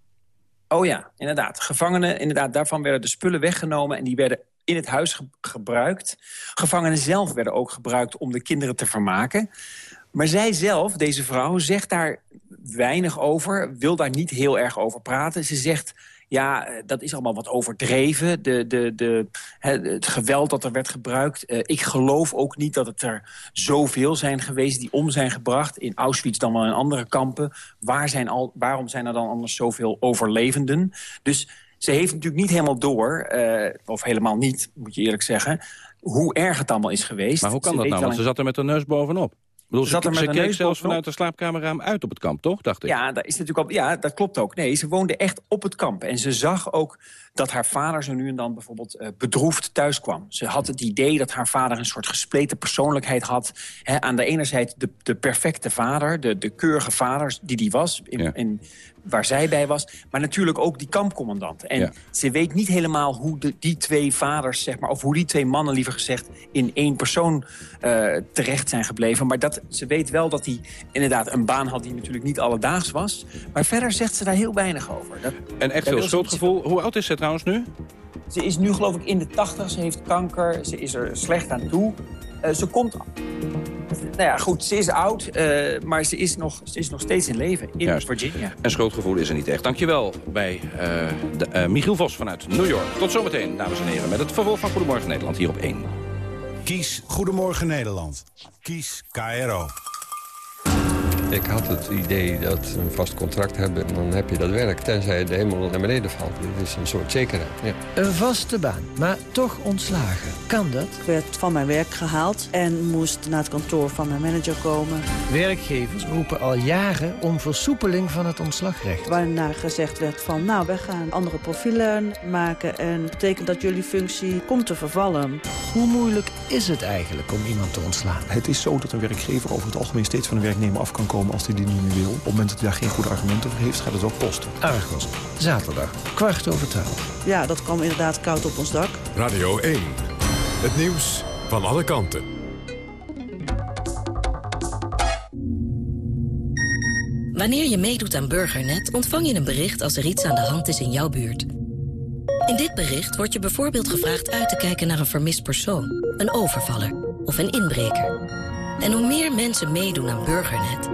S34: Oh ja, inderdaad. Gevangenen, inderdaad, daarvan werden de spullen weggenomen... en die werden in het huis ge- gebruikt. Gevangenen zelf werden ook gebruikt om de kinderen te vermaken. Maar zij zelf, deze vrouw, zegt daar weinig over... wil daar niet heel erg over praten. Ze zegt, ja, eh, dat is allemaal wat overdreven. De, de, de, het geweld dat er werd gebruikt. Eh, ik geloof ook niet dat het er zoveel zijn geweest... die om zijn gebracht, in Auschwitz dan wel in andere kampen. Waar zijn al, waarom zijn er dan anders zoveel overlevenden? Dus ze heeft natuurlijk niet helemaal door, eh, of helemaal niet, moet je eerlijk zeggen... hoe erg het allemaal is geweest.
S26: Maar hoe kan
S34: Ze
S26: dat nou? Want ze zat er met haar neus bovenop. Bedoel,
S34: Ze zat
S26: ze keek zelfs
S34: bovenop.
S26: vanuit de slaapkamerraam uit op het kamp, toch? Dacht ik.
S34: Ja, dat is natuurlijk al, ja, dat klopt ook. Nee, ze woonde echt op het kamp. En ze zag ook dat haar vader zo nu en dan bijvoorbeeld eh, bedroefd thuis kwam. Ze had het idee dat haar vader een soort gespleten persoonlijkheid had. Aan de ene zijde de, de perfecte vader, de, de keurige vader die die was... In, in, waar zij bij was, maar natuurlijk ook die kampcommandant. En
S26: Ja.
S34: ze weet niet helemaal hoe de, die twee vaders, zeg maar, of hoe die twee mannen liever gezegd, in één persoon eh, terecht zijn gebleven. Maar dat, ze weet wel dat hij inderdaad een baan had die natuurlijk niet alledaags was. Maar verder zegt ze daar heel weinig over. Dat,
S26: En echt veel schuldgevoel. Hoe oud is ze trouwens nu?
S34: Ze is nu geloof ik in de tachtig, ze heeft kanker, ze is er slecht aan toe. Eh, ze komt... Nou ja, goed, ze is oud, eh, maar ze is, nog, ze is nog steeds in leven in
S26: Juist.
S34: Virginia.
S26: En schuldgevoel is er niet echt. Dankjewel bij eh, de, eh, Michiel Vos vanuit New York. Tot zometeen, dames en heren, met het vervolg van Goedemorgen Nederland hier op 1.
S35: Kies Goedemorgen Nederland. Kies KRO.
S36: Ik had het idee dat we een vast contract hebben, dan heb je dat werk. Tenzij de hemel naar beneden valt. Dit is een soort zekerheid. Ja.
S37: Een vaste baan, maar toch ontslagen. Kan dat?
S38: Ik werd van mijn werk gehaald en moest naar het kantoor van mijn manager komen.
S37: Werkgevers roepen al jaren om versoepeling van het ontslagrecht.
S38: Waarna gezegd werd van, nou, wij gaan andere profielen maken... en dat betekent dat jullie functie komt te vervallen.
S37: Hoe moeilijk is het eigenlijk om iemand te ontslaan?
S39: Het is zo dat een werkgever over het algemeen steeds van een werknemer af kan komen als hij die niet meer wil. Op het moment dat hij daar geen goede argumenten voor heeft, gaat het ook kosten.
S37: Argos, zaterdag, kwart over twaalf.
S38: Ja, dat kwam inderdaad koud op ons dak.
S1: Radio 1. Het nieuws van alle kanten.
S25: Wanneer je meedoet aan Burgernet ontvang je een bericht als er iets aan de hand is in jouw buurt. In dit bericht wordt je bijvoorbeeld gevraagd uit te kijken naar een vermist persoon, een overvaller of een inbreker. En hoe meer mensen meedoen aan Burgernet,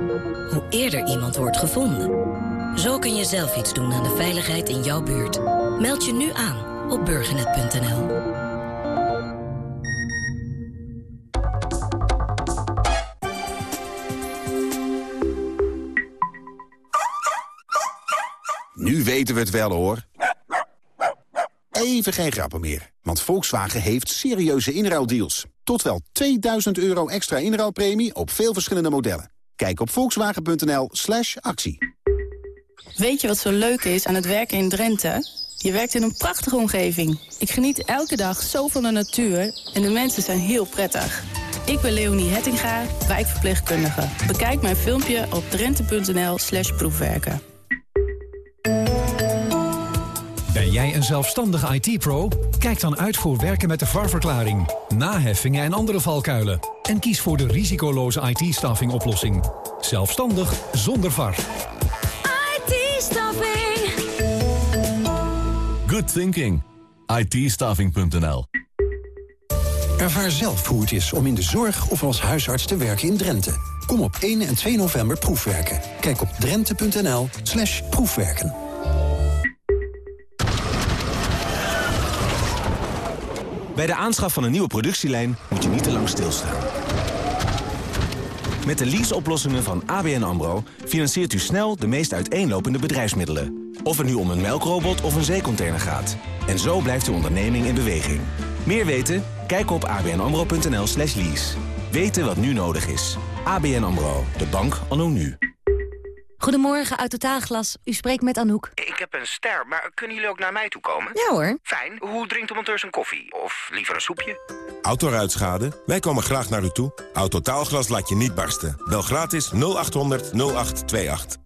S25: hoe eerder iemand wordt gevonden. Zo kun je zelf iets doen aan de veiligheid in jouw buurt. Meld je nu aan op burgernet.nl.
S35: Nu weten we het wel hoor. Even geen grappen meer. Want Volkswagen heeft serieuze inruildeals. Tot wel 2000 euro extra inruilpremie op veel verschillende modellen. Kijk op volkswagen.nl slash actie.
S40: Weet je wat zo leuk is aan het werken in Drenthe? Je werkt in een prachtige omgeving. Ik geniet elke dag zo van de natuur en de mensen zijn heel prettig. Ik ben Leonie Hettinga, wijkverpleegkundige. Bekijk mijn filmpje op drenthe.nl slash proefwerken.
S41: Jij een zelfstandige IT-pro? Kijk dan uit voor werken met de VAR-verklaring, naheffingen en andere valkuilen. En kies voor de risicoloze IT-staffing oplossing. Zelfstandig zonder VAR.
S42: IT-staffing.
S43: Good thinking. itstaffing.nl
S44: Ervaar zelf hoe het is om in de zorg of als huisarts te werken in Drenthe. Kom op 1 en 2 november proefwerken. Kijk op drenthe.nl slash proefwerken.
S45: Bij de aanschaf van een nieuwe productielijn moet je niet te lang stilstaan. Met de leaseoplossingen van ABN AMRO financiert u snel de meest uiteenlopende bedrijfsmiddelen. Of het nu om een melkrobot of een zeecontainer gaat. En zo blijft uw onderneming in beweging. Meer weten? Kijk op abnamro.nl slash lease. Weten wat nu nodig is. ABN AMRO, de bank anno nu.
S46: Goedemorgen, Autotaalglas. U spreekt met Anouk.
S45: Ik heb een ster, maar kunnen jullie ook naar mij toe komen?
S46: Ja hoor.
S45: Fijn. Hoe drinkt de monteur zijn koffie? Of liever een soepje?
S1: Autoruitschade? Wij komen graag naar u toe. Autotaalglas laat je niet barsten. Bel gratis 0800 0828.